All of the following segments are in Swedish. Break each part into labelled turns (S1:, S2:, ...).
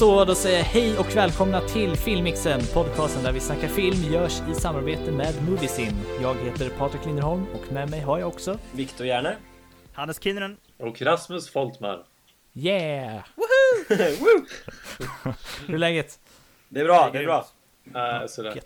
S1: Så, då säger jag hej och välkomna till Filmmixen, podcasten där vi snackar film görs i samarbete med Moviesin. Jag heter Patrik Linderholm och med mig har jag också
S2: Viktor Järner.
S3: Hannes Kinnunen.
S4: Och Rasmus Foltmar.
S1: Yeah!
S2: Woo!
S1: Hur är läget?
S2: Det är bra, det är bra.
S4: Äh, sådär.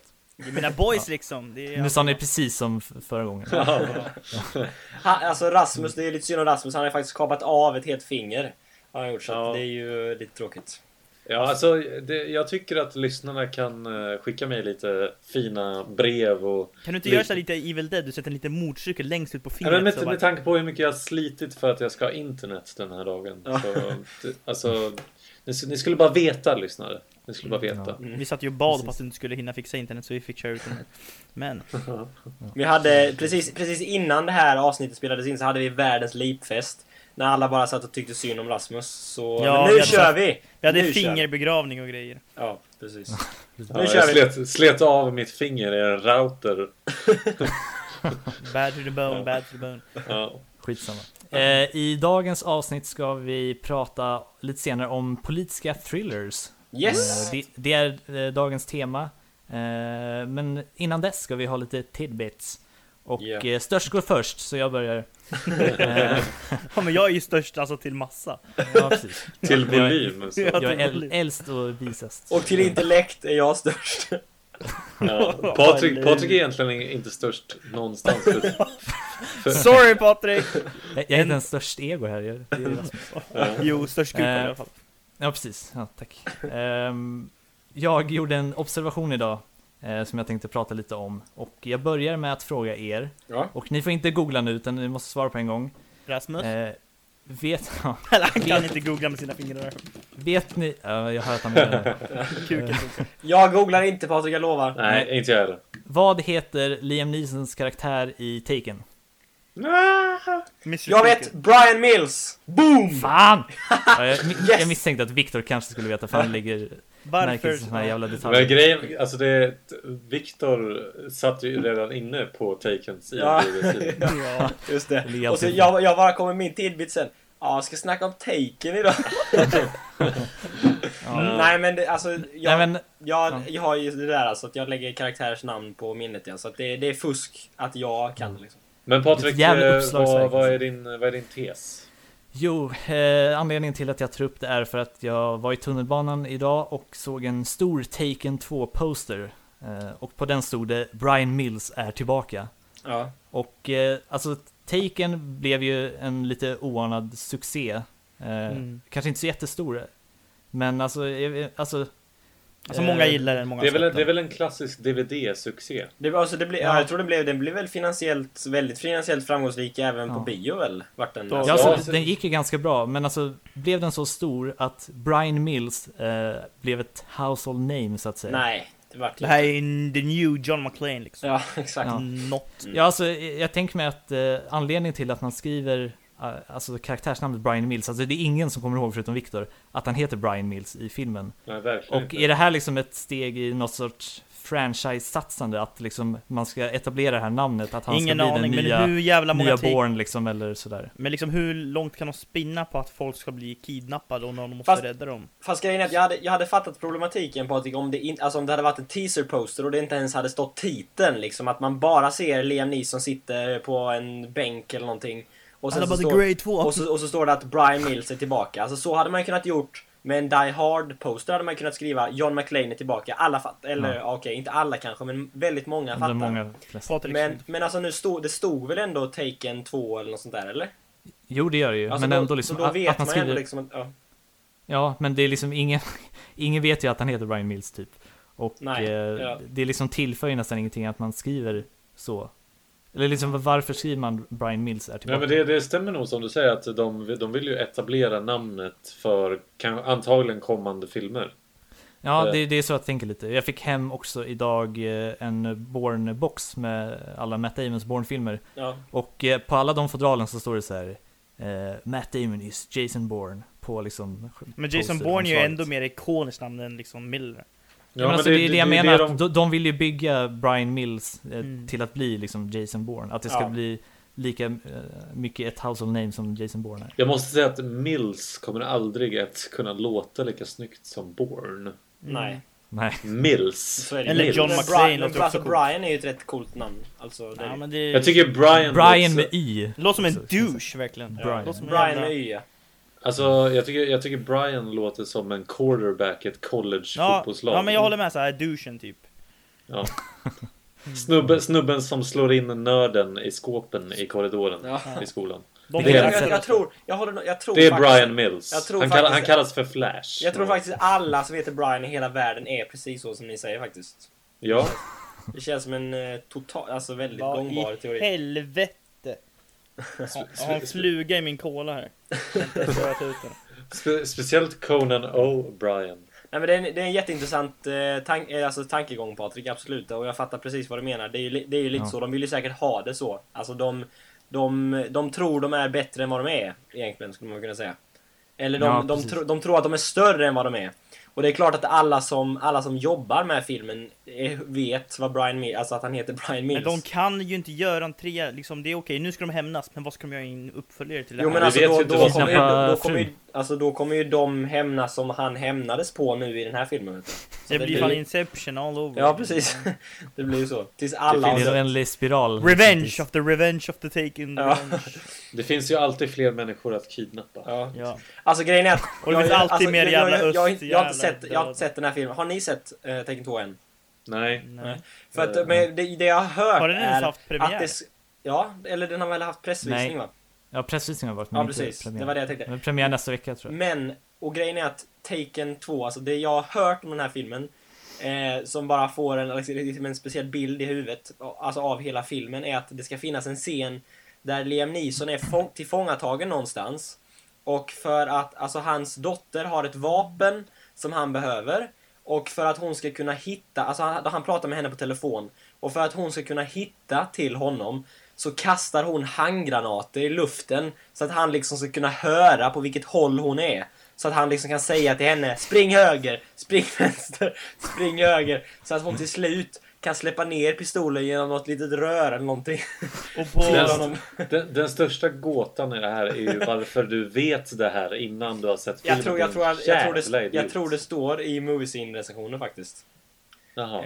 S3: Är mina boys liksom. Det är
S1: Nu sa ni precis som förra gången.
S2: Ha, alltså Rasmus, det är lite synd om Rasmus. Han har faktiskt kapat av ett helt finger. Har han gjort, så
S4: Ja.
S2: det är ju lite tråkigt.
S4: Ja, alltså, det, jag tycker att lyssnarna kan eh, skicka mig lite fina brev och...
S3: Kan du inte göra så här lite Evil Dead? Du sätter en liten motorcykel längst ut på
S4: Ja,
S3: fingret.
S4: men med,
S3: så
S4: med tanke på hur mycket jag har slitit för att jag ska ha internet den här dagen.
S2: Ja.
S4: Så, det, alltså, ni, ni skulle bara veta, lyssnare. Ni skulle bara veta.
S1: Ja.
S3: Vi satt ju och bad
S1: Precis.
S3: på att du inte skulle hinna fixa internet så vi fick köra ut den. Men,
S2: Vi hade, precis, precis innan det här avsnittet spelades in så hade vi världens lipfest. När alla bara satt och tyckte synd om Rasmus. Så
S3: Ja, vi
S2: nu
S3: hade
S2: kör
S3: sagt-
S2: vi!
S3: vi hade
S2: Nu kör vi.
S3: fingerbegravning och grejer.
S2: Ja, precis.
S4: Ja,
S2: Nu kör
S4: jag
S2: vi.
S4: slet, slet av mitt finger i en router.
S3: Bad to the bone,
S4: Ja.
S3: bad to the bone.
S4: Ja.
S1: Skitsamma. Eh, I dagens avsnitt ska vi prata lite senare om politiska thrillers.
S2: Yes!
S1: Eh, det, det är eh, dagens tema. Eh, men innan dess ska vi ha lite tidbits. Och
S2: Ja.
S1: eh, störst går först, så jag börjar. Eh,
S3: Ja men jag är ju störst alltså till massa.
S1: ja, precis.
S4: Till volym. Så.
S3: Ja.
S1: Jag är äl- äldst och visast.
S2: Och till intellekt är jag störst.
S4: Ja. Patrik, Patrik är egentligen inte störst någonstans.
S3: Sorry Patrik!
S1: Jag jag är inte ens störst ego här. Jag,
S4: ja.
S3: Jo, störst gud i
S1: Eh,
S3: alla fall.
S1: Ja, precis. Ja, tack. Ehm, jag gjorde en observation idag eh, som jag tänkte prata lite om. Och jag börjar med att fråga er.
S2: Ja.
S1: Och ni får inte googla nu, utan ni måste svara på en gång.
S3: Rasmus?
S1: Eh, vet,
S3: han kan inte googla med sina fingrar.
S1: vet ni... Ja, jag hör att han menar det.
S3: Kuken.
S2: Jag googlar inte Patrik, jag lovar.
S4: Nej, inte jag heller.
S1: Vad heter Liam Neesons karaktär i Taken?
S3: Mr.
S2: Jag vet Brian Mills! Boom!
S1: Fan! Ja, jag,
S2: Yes!
S1: jag misstänkte att Viktor kanske skulle veta, för han lägger märke till
S3: Varför?
S1: såna här jävla
S4: Men
S1: detaljer.
S4: grejen, alltså det... Viktor satt ju redan inne på Takens
S2: Ja.
S3: Ja.
S2: Just det. Och så jag, jag bara kommer min tidbit sen. Ja, jag ska snacka om Taken idag.
S1: Ja.
S2: Nej men det, alltså, jag,
S1: Nej, men,
S2: jag, jag har ju det där alltså att jag lägger karaktärers namn på minnet ja, så att det, det är fusk att jag kan det liksom.
S4: Men Patrik, eh, vad, vad, är
S1: alltså.
S4: din, vad är din tes?
S1: Jo, eh, anledningen till att jag tar upp det är för att jag var i tunnelbanan idag och såg en stor Taken 2-poster. Eh, och på den stod det Brian Mills är tillbaka.
S2: Ja.
S1: Och eh, alltså Taken blev ju en lite oanad succé. Eh,
S3: Mm.
S1: Kanske inte så jättestor. Men alltså, alltså
S3: Alltså
S1: eh,
S3: många gillar den, många
S4: Det är, väl,
S3: släpper
S4: det är väl en klassisk DVD-succé?
S2: Det, alltså, det blir, ja.
S1: Ja.
S2: jag tror det blev, den blev väl finansiellt, väldigt finansiellt framgångsrik även på
S1: Ja.
S2: bio väl? Vart den, alltså,
S1: Ja, alltså, den gick ju ganska bra, men alltså blev den så stor att Brian Mills eh, blev ett household name så att säga?
S2: Nej, det vart
S3: Det här är en- the new John McClane liksom.
S2: Ja, exakt.
S1: Ja.
S3: Not.
S2: Mm.
S1: Ja, alltså, jag tänker mig att eh, anledningen till att man skriver eh, alltså karaktärsnamnet Brian Mills, alltså det är ingen som kommer ihåg förutom Victor, att han heter Brian Mills i filmen.
S4: Nej,
S1: Och
S4: inte.
S1: är det här liksom ett steg i något sorts franchise-satsande, att liksom man ska etablera det här namnet, att han
S3: Ingen
S1: ska bli
S3: aning,
S1: den
S3: men
S1: nya,
S3: hur jävla många
S1: nya. Born liksom, eller sådär.
S3: Men liksom hur långt kan de spinna på att folk ska bli kidnappade och någon måste
S2: Fast-
S3: rädda dem?
S2: Fast grejen är att jag hade, jag hade fattat problematiken Patrik om det, in, alltså om det hade varit en teaser-poster och det inte ens hade stått titeln liksom. Att man bara ser Liam Neeson sitter på en bänk eller någonting. Och sen så står,
S3: 2!
S2: och, så, och så står det att Brian Mills är tillbaka. Alltså så hade man kunnat gjort med en Die Hard-poster hade man kunnat skriva John McClane är tillbaka. Alla fattar. Eller
S1: Ja.
S2: okej, inte alla kanske, men väldigt många fattar.
S1: många
S2: Men, men alltså nu stod, det stod väl ändå Taken 2 eller något sånt där eller?
S1: Jo, det gör det ju,
S2: Alltså
S1: men
S2: då,
S1: ändå liksom
S2: så då vet
S1: att man
S2: man
S1: skriver...
S2: ändå liksom att, ja.
S1: Ja, men det är liksom ingen, ingen vet ju att han heter Brian Mills typ. Och
S2: Nej,
S1: eh,
S2: ja.
S1: det liksom tillför ju nästan ingenting att man skriver så. Eller liksom varför skriver man Brian Mills är
S4: Nej,
S1: tillbaka?
S4: men det, det stämmer nog som du säger att de, de vill ju etablera namnet för kan, antagligen kommande filmer.
S1: Ja,
S4: Eh.
S1: det, det är så jag tänker lite. Jag fick hem också idag eh, en Bourne-box med alla Matt Damons Bourne-filmer.
S2: ja.
S1: Och eh, på alla de fodralen så står det så här Matt Damon is Jason Bourne på liksom
S3: Men Jason Bourne är ju ändå mer ikoniskt namn än liksom Miller.
S1: Ja, men alltså, det, är det jag menar,
S4: de-
S1: att de, de vill ju bygga Brian Mills eh,
S3: Mm.
S1: till att bli liksom Jason Bourne. Att det ska
S2: Ja.
S1: bli lika eh, mycket ett household name som Jason Bourne är.
S4: Jag måste säga att Mills kommer aldrig att kunna låta lika snyggt som Bourne.
S2: Nej.
S1: Nej.
S4: Mills.
S2: Det.
S3: Eller
S4: Mills.
S3: John McClane
S2: Brian,
S3: låter också coolt.
S2: Brian är ju ett rätt coolt namn. Alltså, det är
S3: Ja,
S2: det.
S3: men det
S4: Jag tycker Brian
S1: Brian
S4: låter-
S1: med Y.
S3: det låter som en
S1: det.
S3: douche verkligen.
S1: Brian.
S3: Låter som en
S2: Brian med Y. ja.
S4: Alltså jag tycker, jag tycker Brian låter som en quarterback i ett college
S3: Ja,
S4: fotbollslag.
S3: ja, men jag håller med så här, douchen typ.
S4: Ja. Snubben, snubben som slår in nörden i skåpen i korridoren
S2: Ja.
S4: i skolan.
S3: De
S4: Det är-
S2: Jag, jag, tror, jag, håller, jag tror
S4: Det är
S2: faktiskt,
S4: Brian Mills.
S2: jag tror
S4: han, kallar, han
S2: faktiskt-
S4: kallas för Flash.
S2: Jag tror faktiskt alla som heter Brian i hela världen är precis så som ni säger faktiskt.
S4: Ja.
S2: Det känns som en eh, total, alltså väldigt
S3: Vad
S2: gångbar
S3: i
S2: teori.
S3: helvete? Jag har- en fluga i min cola här.
S4: Spe, speciellt Conan O'Brien.
S2: Nej men det är en, det är en jätteintressant eh, tank, eh, alltså, tankegång Patrik, absolut. Och jag fattar precis vad du menar. Det är ju, det är ju lite
S1: Ja.
S2: så, de vill ju säkert ha det så. Alltså de, de, de tror de är bättre än vad de är, egentligen skulle man kunna säga. Eller de,
S1: Ja,
S2: de, tro, de tror att de är större än vad de är. Och det är klart att alla som, alla som jobbar med filmen vet vad Brian Mills, alltså att han heter Brian Mills.
S3: Men de kan ju inte göra en tre, liksom det är okej, nu ska de hämnas, men vad ska de göra i en uppföljare till det
S2: Jo
S3: här?
S2: men
S4: Vi
S2: alltså
S4: vet
S2: då,
S4: ju inte
S2: då,
S4: vad som
S2: kommer ju, då, kommer ju. Alltså då kommer ju de hämnas som han hämnades på nu i den här filmen. Så
S3: det blir fan Inception all over.
S2: Ja precis. Det blir ju så. Tills alla
S1: Det är en
S2: dött.
S1: oändlig spiral.
S3: Revenge of the revenge of the taken
S2: Ja.
S4: Det finns ju alltid fler människor att kidnappa.
S2: Ja.
S3: Ja.
S2: Alltså grejen är att...
S3: Och det finns alltid mer
S2: jag,
S3: jävla
S2: jag, jag, jag, har
S3: öst,
S2: inte- jag, har inte
S3: jävla
S2: sett, jag har inte sett den här filmen. Har ni sett uh, Tekken 2 än?
S4: Nej.
S3: Nej.
S2: För att
S4: Eh.
S2: men det, det jag har hört
S3: Har den ens
S2: är
S3: haft premiär?
S2: att det... Ja, eller den har väl haft pressvisning
S1: Nej.
S2: va?
S1: Ja, pressvisningen har varit men
S2: Ja
S1: inte
S2: precis,
S1: premiär.
S2: det var det jag tänkte.
S1: Men premiär nästa vecka tror jag.
S2: Men, och grejen är att Taken 2, alltså det jag har hört om den här filmen, eh, som bara får en, liksom, en speciell bild i huvudet, alltså av hela filmen, är att det ska finnas en scen där Liam Neeson är fång- tillfångatagen någonstans. Och för att, alltså hans dotter har ett vapen som han behöver. Och för att hon ska kunna hitta, alltså han, han pratar med henne på telefon. Och för att hon ska kunna hitta till honom så kastar hon handgranater i luften så att han liksom ska kunna höra på vilket håll hon är. Så att han liksom kan säga till henne Spring höger, spring vänster, spring höger. Så att hon till slut kan släppa ner pistolen genom något litet rör eller någonting.
S3: Och på...
S4: Den-. Den, den största gåtan i det här är ju varför du vet det här innan du har sett filmen.
S2: Jag tror, jag, tror, jag, jag, tror det, jag tror det står i Moviescene-recensionen faktiskt.
S4: Jaha.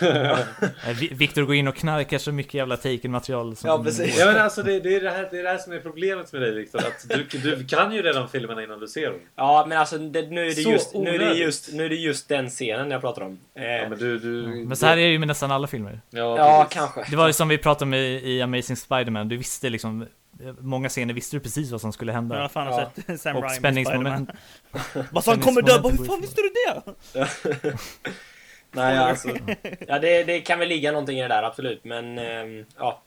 S1: Vi- Viktor går in och knarkar så mycket jävla taken-material som
S2: Ja, precis.
S4: Ja men alltså det, det, är det, här, det är det här som är problemet med dig Viktor. Att du, du kan ju redan filmerna innan du ser dem.
S2: ja, men alltså det, nu, är det
S4: Så
S2: just, nu, är det just, nu är det just den scenen jag pratar om. Eh,
S4: Ja, men du, du,
S1: Men så här är det ju med nästan alla filmer.
S4: Ja,
S2: ja, kanske.
S1: Det var ju som vi pratade om i, i Amazing Spider-Man, du visste liksom Många scener visste du precis vad som skulle hända.
S3: vad fan har
S2: Ja.
S3: sett Sam
S1: Och
S3: Raimi
S1: spänningsmoment.
S3: Spiderman? Vad han kommer dö? Hur fan visste du det?
S2: Nej, alltså. Ja, det, det kan väl ligga någonting i det där, absolut. Men, ehm, ja.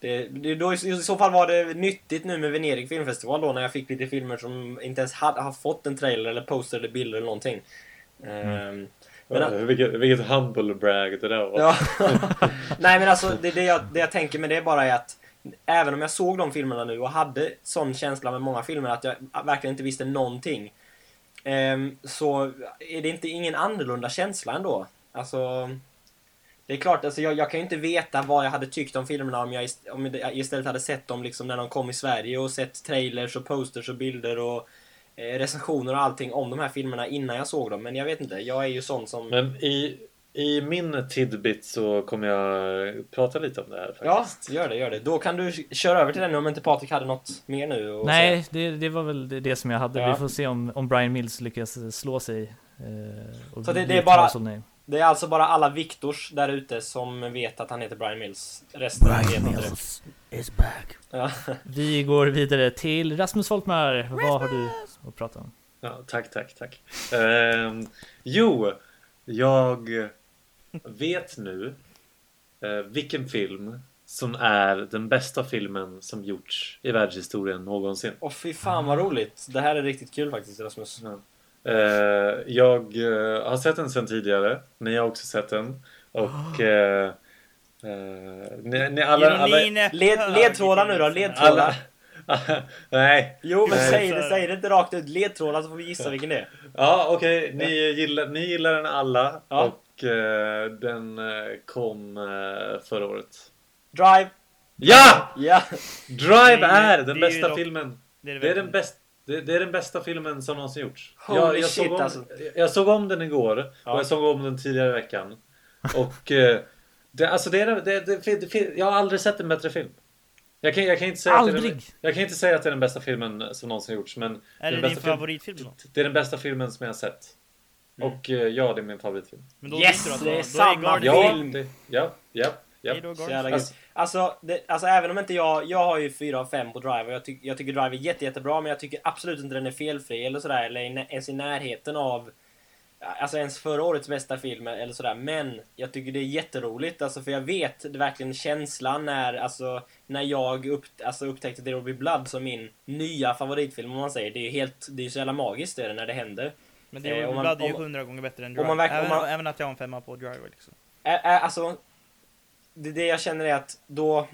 S2: Det, det, då, I så fall var det nyttigt nu med Venedig filmfestival då, när jag fick lite filmer som inte ens hade, har fått en trailer eller poster eller bilder eller någonting. Ehm, men,
S4: Ja, vilket, vilket humble brag det där var.
S2: Ja. Nej men alltså det, det, jag, det jag tänker med det bara är att Även om jag såg de filmerna nu och hade sån känsla med många filmer att jag verkligen inte visste någonting ehm, Så är det inte ingen annorlunda känsla ändå Alltså Det är klart, alltså jag, jag kan ju inte veta vad jag hade tyckt om filmerna om jag, ist- om jag istället hade sett dem liksom när de kom i Sverige och sett trailers och posters och bilder och eh, recensioner och allting om de här filmerna innan jag såg dem. Men jag vet inte, jag är ju sån som...
S4: Men i, i min tidbit så kommer jag prata lite om det här
S2: Ja,
S4: faktiskt.
S2: gör det, gör det. Då kan du köra över till den nu om inte Patrik hade något mer nu
S1: Nej, det, det var väl det, som jag hade.
S2: Ja.
S1: Vi får se om, om Brian Mills lyckas slå sig. Eh, och
S2: Så det- det är bara-. Det är alltså bara alla Viktors där ute som vet att han heter Brian Mills. Resten vet inte det.
S3: is back.
S2: Ja.
S1: Vi går vidare till Rasmus Folkmar. Vad har du att prata om?
S4: Ja, tack, tack, tack. Ehm, jo, jag vet nu eh, vilken film som är den bästa filmen som gjorts i världshistorien någonsin.
S2: Åh fy fan vad roligt. Det här är riktigt kul faktiskt Rasmus.
S4: Ja. Eh, jag eh, har sett den sedan tidigare. Ni har också sett den. Och... Eh, ni, ni alla... alla,
S2: Led, ledtrådar nu då, ledtrådar.
S4: alla nej.
S2: Jo men
S4: Nej.
S2: säg det, säg det inte rakt ut. Ledtrådar så får vi gissa vilken det är.
S4: Ja, okej. Ni, gillar, ni gillar den alla.
S2: Ja.
S4: Och eh, den kom eh, förra året.
S2: Drive.
S4: Ja!
S2: Ja!
S4: Drive
S3: är
S4: den bästa filmen.
S3: Det är,
S4: den
S3: verkligen.
S4: Det, det är den bästa filmen som någonsin gjorts.
S2: Holy
S4: jag, jag,
S2: shit,
S4: såg om,
S2: alltså.
S4: jag såg om den igår
S2: Ja.
S4: och jag såg om den tidigare i veckan. Och eh, det, alltså det är, det, det, det, det, jag har aldrig sett en bättre film. Jag kan, jag, kan inte säga Att det är den,
S1: Aldrig!
S4: jag kan inte säga att det är den bästa filmen som någonsin gjorts men
S3: Är
S4: den
S3: det
S4: bästa
S3: din
S4: film-
S3: favoritfilm då?
S4: det är den bästa filmen som jag har sett.
S2: Mm.
S4: Och eh, ja, det är min favoritfilm.
S3: Men då
S2: Yes,
S3: att
S2: det är
S3: då
S2: samma
S4: Ja,
S2: Film.
S4: det, ja, ja, ja.
S3: Då,
S2: jävla
S4: Alltså-.
S2: Alltså, det, alltså även om inte jag, jag har ju 4 av 5 på Drive och jag, tyck, jag tycker Drive är jätte, jättebra men jag tycker absolut inte den är felfri eller sådär eller ens i närheten av Alltså ens förra årets bästa film eller sådär men jag tycker det är jätteroligt alltså för jag vet det verkligen känslan när alltså när jag upp, alltså, upptäckte Will Be Blood som min nya favoritfilm om man säger det är helt, det är så jävla magiskt det är det när det händer
S3: Men
S2: Eh,
S3: är
S2: om man-
S3: Blood är ju hundra gånger bättre än Drive. även, även att jag har en femma på Drive liksom.
S2: Ä, ä, alltså, det, det jag känner är att då,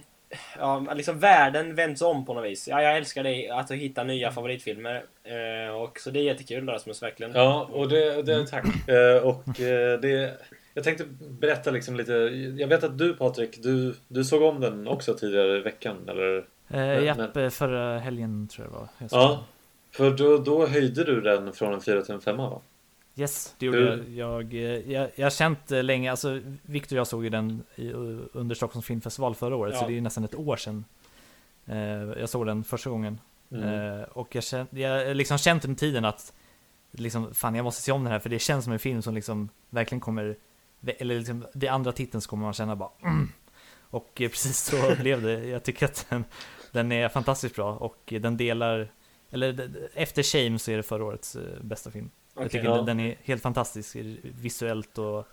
S2: ja, liksom världen vänds om på något vis. Ja, jag älskar det, att hitta nya favoritfilmer. Eh, och så det är jättekul Rasmus, verkligen.
S4: Ja, och det, det tack. Eh, och eh, det... Jag tänkte berätta liksom lite. Jag vet att du Patrik, du, du såg om den också tidigare i veckan, eller?
S1: Eh,
S4: Men-
S1: japp, eh, förra helgen tror jag det var. Jag
S4: Ja. För då, då höjde du den från en 4 till en 5 va?
S1: Yes, det gjorde jag. Jag, eh, jag. Jag har känt eh, länge, alltså Victor och jag såg ju den i, under Stockholms filmfestival förra året,
S2: Ja.
S1: så det är ju nästan ett år sedan. Eh, jag såg den första gången.
S4: Mm.
S1: Eh, och jag, har liksom känt under tiden att liksom, fan jag måste se om den här för det känns som en film som liksom verkligen kommer, eller liksom vid andra titeln så kommer man känna bara mm. Och precis så blev det. Jag tycker att den, den är fantastiskt bra och den delar, eller efter Shame så är det förra årets bästa film.
S2: Okej.
S1: jag tycker
S4: ja.
S1: den, är helt fantastisk visuellt och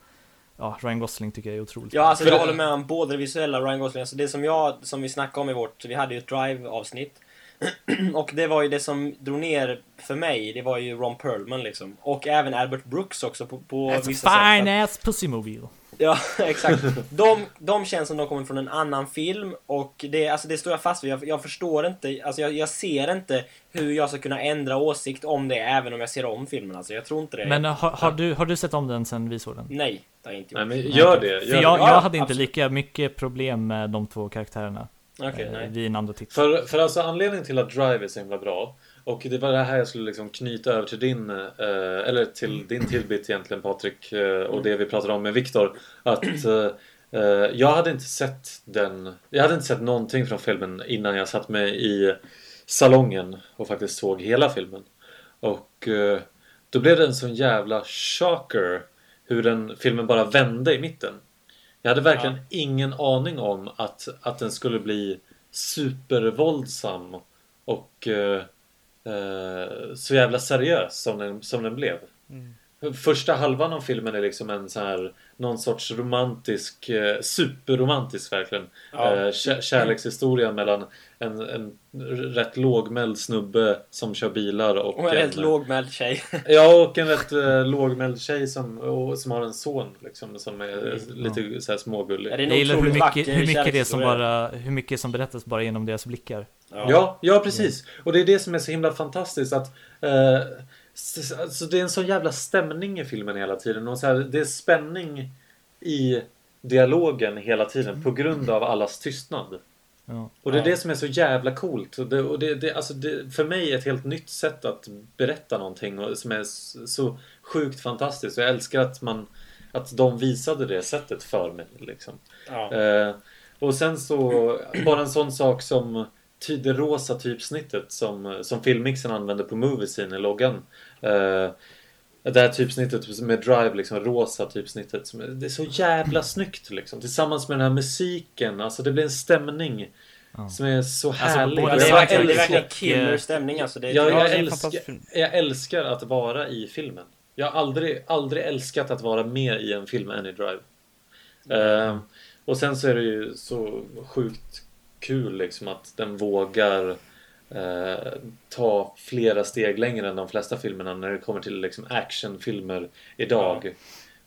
S1: ja, Ryan Gosling tycker jag är otroligt
S2: Ja, alltså jag håller med om både det visuella och Ryan Gosling. Alltså det som jag, som vi snackade om i vårt, vi hade ju ett Drive-avsnitt. och det var ju det som drog ner för mig, det var ju Ron Perlman liksom. Och även Albert Brooks också på, på
S1: That's
S2: vissa
S1: a fine
S2: sätt.
S1: ass pussy mobile.
S2: Ja, exakt. De, de känns som de kommer från en annan film och det, alltså det står jag fast vid. Jag, jag förstår inte, alltså jag, jag ser inte hur jag ska kunna ändra åsikt om det även om jag ser om filmen. Alltså jag tror inte det.
S1: Men har, har, du, har du sett om den sen vi såg den?
S2: Nej, det har jag inte
S4: Nej
S2: gjort.
S4: men gör det.
S1: För
S4: Gör
S1: jag,
S4: det.
S2: Ja,
S1: jag hade inte
S2: absolut.
S1: lika mycket problem med de två karaktärerna
S2: Okej,
S1: eh,
S2: nej.
S1: vid en andra titel.
S4: För, för alltså anledningen till att Drive är så himla bra och det var det här jag skulle liksom knyta över till din, eh, eller till din tillbit egentligen Patrik eh, och det vi pratade om med Viktor. Att eh, jag hade inte sett den, jag hade inte sett någonting från filmen innan jag satt mig i salongen och faktiskt såg hela filmen. Och då blev det en sån jävla shocker hur den filmen bara vände i mitten. Jag hade verkligen ingen aning om att, att den skulle bli supervåldsam och eh, eh, så jävla seriös som den, som den blev.
S3: Mm.
S4: Första halvan av filmen är liksom en så här någon sorts romantisk, eh, superromantisk verkligen.
S2: Ja.
S4: Eh, kä- kärlekshistoria mellan en, en rätt lågmäld snubbe som kör bilar och,
S2: Och en rätt lågmäld tjej.
S4: Ja, och en rätt eh, lågmäld tjej som, och, som har en son liksom, som är lite så här smågullig.
S2: Ja, det är en
S1: Jag gillar hur mycket, hur mycket det som bara, hur mycket som berättas bara genom deras blickar.
S4: Ja, ja precis. Och det är det som är så himla fantastiskt att eh, s- alltså, det är en sån jävla stämning i filmen hela tiden och så här, det är spänning i dialogen hela tiden på grund av allas tystnad.
S1: Ja.
S4: Och det är
S2: Ja.
S4: det som är så jävla coolt. Och det, och det, det, alltså det, för mig är ett helt nytt sätt att berätta någonting och, som är så sjukt fantastiskt. Och jag älskar att man att de visade det sättet för mig. Liksom.
S2: Ja.
S4: Eh, och sen så, bara en sån sak som rosa typsnittet som, som filmmixen använder på Moviescene i loggan. Eh, det här typsnittet med Drive, liksom rosa typsnittet. Som det är så jävla snyggt liksom. Tillsammans med den här musiken. Alltså det blir en stämning
S1: Ja.
S4: som är så
S1: Alltså,
S4: härlig.
S2: Ja, det är verkligen, det är verkligen killer stämning alltså. Det är,
S4: jag,
S3: Ja,
S4: jag,
S3: det
S4: älskar, jag älskar att vara i filmen. Jag har aldrig, aldrig älskat att vara med i en film än i Drive. Eh, och sen så är det ju så sjukt kul liksom att den vågar eh, ta flera steg längre än de flesta filmerna när det kommer till liksom actionfilmer idag.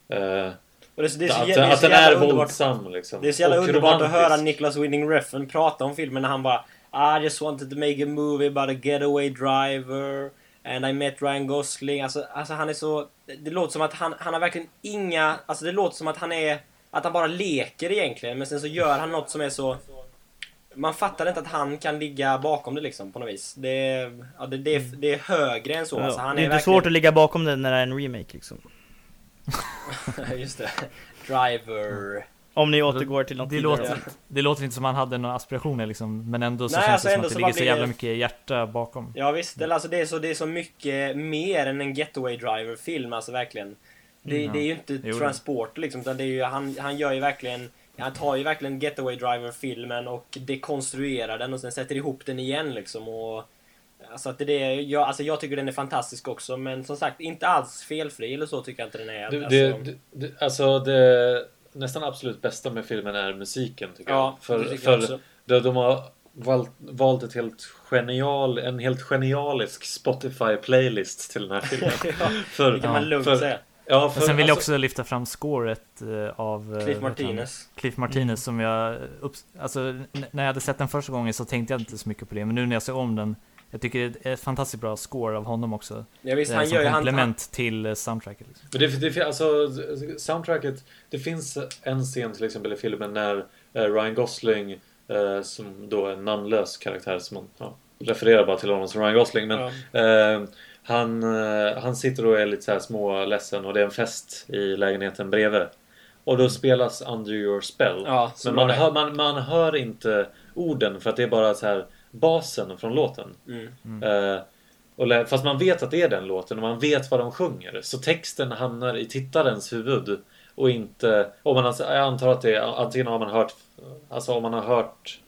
S4: Eh,
S2: och det, är så- det är så,
S4: att,
S2: det är
S4: att den är våldsam liksom.
S2: Det är så jävla
S4: Och
S2: underbart att
S4: romantisk.
S2: höra Nicholas Winding Refn prata om filmen när han bara I just wanted to make a movie about a getaway driver and I met Ryan Gosling. Alltså, alltså han är så... Det låter som att han, han har verkligen inga... Alltså det låter som att han är... Att han bara leker egentligen men sen så gör han något som är så man fattar inte att han kan ligga bakom det liksom på något vis. Det, är- ja, det, det, är, det är högre än så.
S3: Ja,
S2: Alltså, han
S3: det är
S2: är
S3: inte
S2: verkligen...
S3: svårt att ligga bakom den när det är en remake liksom.
S2: Just det. Driver.
S3: Om ni återgår till något
S1: Det
S3: tidigare.
S1: låter, det låter inte som han hade några aspirationer liksom, men ändå så
S2: Nej,
S1: känns
S2: alltså
S1: det som att det
S2: så
S1: ligger så
S2: blir-
S1: jävla mycket hjärta bakom.
S2: Ja visst, eller alltså det är så, det är så mycket mer än en Getaway Driver-film, alltså verkligen. Det,
S1: Mm,
S2: det är ju inte
S1: Jo, det.
S2: transport liksom, utan det är ju, han, han gör ju verkligen han tar ju verkligen Getaway Driver-filmen och dekonstruerar den och sen sätter ihop den igen liksom och... Alltså att det är, jag, alltså jag tycker den är fantastisk också men som sagt inte alls felfri eller så tycker jag inte den är.
S4: Det,
S2: alltså,
S4: det, det, alltså det nästan absolut bästa med filmen är musiken tycker
S2: ja,
S4: jag. För,
S2: tycker jag
S4: för
S2: också.
S4: de, de har valt, valt ett helt genial, en helt genialisk Spotify-playlist till den här filmen.
S2: ja,
S4: för,
S2: det kan man lugnt
S4: för-
S2: säga.
S4: Ja, för,
S1: Men sen vill jag
S4: alltså-
S1: också lyfta fram scoret eh, av eh,
S2: Cliff? Martinez.
S1: Cliff Martinez som jag upps- alltså när jag hade sett den första gången så tänkte jag inte så mycket på det men nu när jag ser om den jag tycker det är ett fantastiskt bra score av honom också.
S2: Ja, visst,
S1: Eh,
S2: han
S1: som
S2: gör ju... Han, han,
S1: komplement till soundtracket. Liksom.
S4: Men det, det, alltså, soundtracket, det finns en scen till exempel i filmen när Ryan Gosling, som då är en namnlös karaktär, som man ja, refererar bara till honom som Ryan Gosling, men
S2: ja,
S4: eh, han, eh, han sitter och är lite så här små ledsen och det är en fest i lägenheten bredvid. Och då spelas Under Your Spell.
S2: ja,
S4: men man hör, man, man hör inte orden för att det är bara så här basen från låten.
S2: Mm.
S4: Eh, och fast man vet att det är den låten och man vet vad de sjunger. Så texten hamnar i tittarens huvud. Och inte... Om man, alltså, jag antar att det är... Antingen har man hört... Alltså om man har hört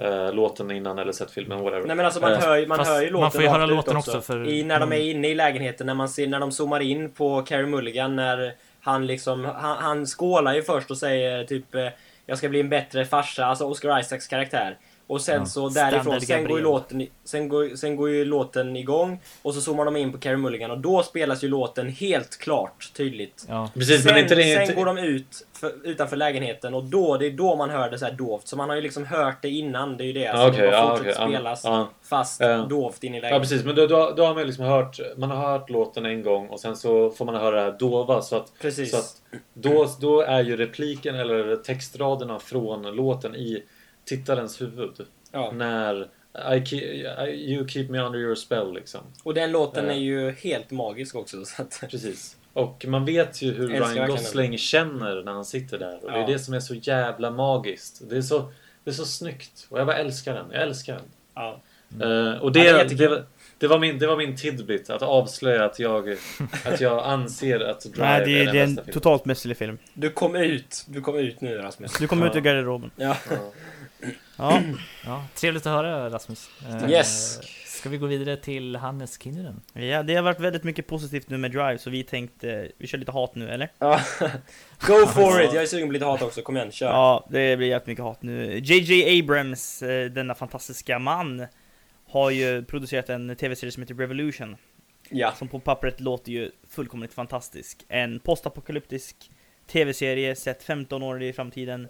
S4: eh, låten innan eller sett filmen, whatever.
S2: Nej men alltså man
S4: Eh,
S2: hör, ju- man hör ju låten
S1: man får ju höra låten också för-
S2: I, när de är
S1: Mm.
S2: inne i lägenheten, när man ser, när de zoomar in på Carey Mulligan när han liksom, han, han skålar ju först och säger typ eh, Jag ska bli en bättre farsa, alltså Oscar Isaacs karaktär. Och sen
S1: Ja,
S2: så därifrån, sen går, ju låten, sen, går, sen går ju låten igång och så zoomar de in på Carey Mulligan och då spelas ju låten helt klart, tydligt.
S1: Ja.
S4: Precis,
S2: sen,
S4: men inte det...
S2: sen går de ut för, utanför lägenheten och då, det är då man hör det så här dovt. Så man har ju liksom hört det innan, det är ju det.
S4: Ja,
S2: Alltså,
S4: okej,
S2: det
S4: ja, ja,
S2: spelas
S4: ja.
S2: fast
S4: Ja.
S2: dovt in i
S4: Ja
S2: lägenheten.
S4: precis, men då, då, då har man liksom hört Man har hört låten en gång och sen så får man höra det här dova så att,
S2: Precis.
S4: så att då, då är ju repliken eller textraderna från låten i tittarens huvud.
S2: ja.
S4: När I keep, I, You keep me under your spell liksom.
S2: Och den låten
S4: Eh.
S2: är ju helt magisk också. Så att,
S4: Precis. Och man vet ju hur
S2: Älskar
S4: Ryan Gosling känner när han sitter där. Och det är
S2: Ja.
S4: det som är så jävla magiskt. Det är så, det är så snyggt. Och jag bara älskar den. Jag älskar den.
S2: ja.
S4: Eh, och
S2: Ja,
S4: det,
S2: det är
S4: det, var, det, min, det var min tidbit, att avslöja att jag, att jag anser att Drive
S3: Nej, det,
S4: är den
S3: det är
S4: bästa
S3: en
S4: filmen.
S3: totalt mästerlig film.
S2: Du kom ut. Du kom ut nu Rasmus.
S3: Du kommer
S4: Ja.
S3: ut ur garderoben.
S2: Ja.
S4: Ja.
S3: Ja,
S1: trevligt att höra Rasmus. Eh,
S2: Yes.
S1: Ska vi gå vidare till Hannes Kinnunen?
S3: ja, det har varit väldigt mycket positivt nu med Drive, så vi tänkte, vi kör lite hat nu, eller?
S2: ja. Go for it! Jag är sugen på lite hat också. Kom igen, kör.
S3: Ja, det blir jävligt mycket hat nu. JJ Abrams, eh, denna fantastiska man, har ju producerat en tv-serie som heter Revolution.
S2: Ja.
S3: Som på pappret låter ju fullkomligt fantastisk. En postapokalyptisk tv-serie sett 15 år i framtiden.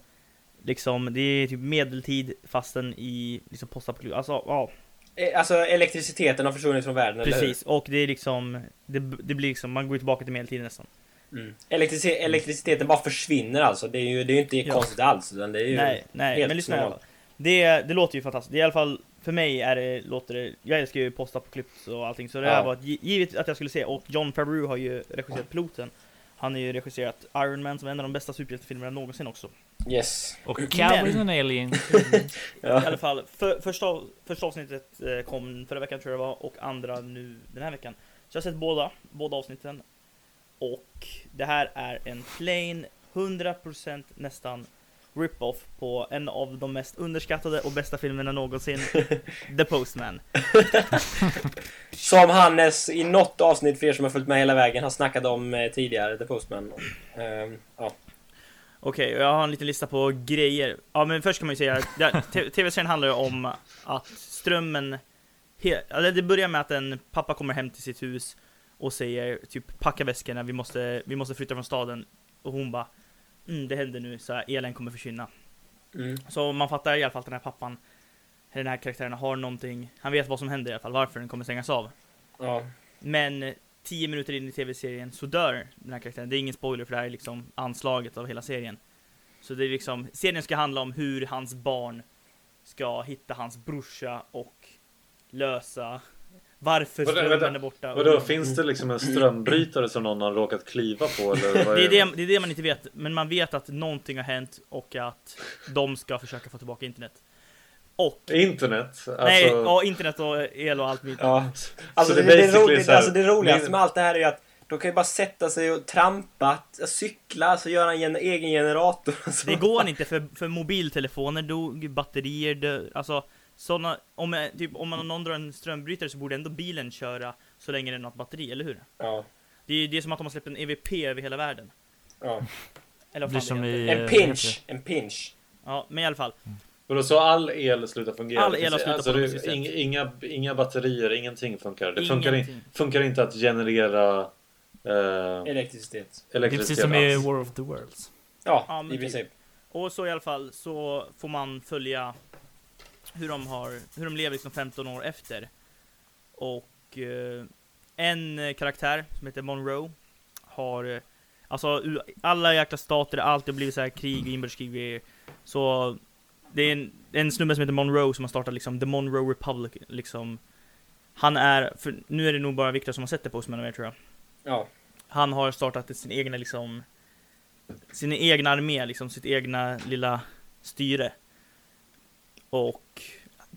S3: Liksom, det är typ medeltid fastän i liksom postapokalyptik. Alltså, ja,
S2: Eh, Alltså elektriciteten har försvunnit från världen, eller
S3: precis. Och det är liksom, det, det blir liksom, man går tillbaka till medeltiden nästan.
S2: hur? Mm. Elektrici- elektriciteten bara försvinner alltså. Det är ju, det är ju inte
S3: Ja.
S2: konstigt alls. Utan det är ju
S3: Nej, nej,
S2: helt
S3: men lyssna
S2: normalt.
S3: Det, det låter ju fantastiskt. Det är i alla fall, för mig är det, låter det, jag älskar ju postapokalyps och allting, så det här
S2: Ja.
S3: var ett, gi- givet att jag skulle se, och John Favreau har ju regisserat piloten. Han har ju regisserat Iron Man som är en av de bästa superhjältefilmerna någonsin också.
S2: Yes.
S1: Och Calvin and Alien.
S3: I
S2: Ja.
S3: alla fall, för, första, första avsnittet eh, kom förra veckan tror jag det var, och andra nu den här veckan. Så jag har sett båda, båda avsnitten. Och det här är en plain, 100% nästan rip-off på en av de mest underskattade och bästa filmerna någonsin, The Postman.
S2: Som Hannes i något avsnitt, för er som har följt med hela vägen, har snackat om eh, tidigare, The Postman. Ehm, ja.
S3: Okej, och jag har en liten lista på grejer. Ja, men först kan man ju säga, det- t- tv-serien handlar ju om att strömmen... Eller det börjar med att en pappa kommer hem till sitt hus och säger typ packa väskorna, vi måste, vi måste flytta från staden. Och hon bara mm, det händer nu, så här, elen kommer försvinna.
S2: Mm.
S3: Så man fattar i alla fall att den här pappan, den här karaktären har någonting, han vet vad som händer i alla fall, varför den kommer stängas av.
S2: Ja.
S3: Men tio minuter in i tv-serien så dör den här karaktären. Det är ingen spoiler för det här är liksom anslaget av hela serien. Så det är liksom, serien ska handla om hur hans barn ska hitta hans brorsa och lösa varför
S4: Vadå,
S3: strömmen är borta.
S4: Vadå, finns det liksom en strömbrytare som någon har råkat kliva på eller? vad
S3: det, är det, det är det man inte vet, men man vet att någonting har hänt och att de ska försöka få tillbaka internet. Och,
S4: Internet? Alltså,
S3: nej, ja, internet och el och allt möjligt.
S2: Ja. Alltså
S4: det
S2: det,
S4: är
S2: det, det, roligt,
S4: så här-
S2: alltså det roligaste med allt det här är att de kan ju bara sätta sig och trampa, cykla, alltså göra en gen- egen generator. Alltså.
S3: Det går inte för, för mobiltelefoner dog, batterier dö, alltså såna, om, jag- typ, om man, någon drar en strömbrytare så borde ändå bilen köra så länge det är något batteri, eller hur?
S2: Ja,
S3: Det är, det är som att de har släppt en EVP över hela världen.
S2: ja.
S3: Eller vad fan
S1: som
S3: det heter.
S1: i...
S2: En
S1: eh,
S2: pinch, en pinch.
S3: Ja, men i alla fall.
S4: Vadå, så all el slutar fungera?
S3: All el har slutat
S4: alltså, det, inga, inga, inga batterier, ingenting funkar. Det funkar, in, funkar inte att generera eh,
S2: Elektricitet.
S1: Det är precis som i. War of the Worlds.
S2: Ja,
S3: Ja, men
S2: i princip.
S3: Och så i alla fall så får man följa hur de har, hur de lever liksom 15 år efter. Och eh, en karaktär som heter Monroe har, eh, alltså alla jäkla stater, allt har blivit så här krig och inbördeskrig. Så det är en, en snubbe som heter Monroe som har startat liksom The Monroe Republic, liksom. Han är, för nu är det nog bara Victor som har sett det på Postman tror jag.
S2: Ja.
S3: Han har startat sin egna liksom sin egna armé, liksom sitt egna lilla styre. Och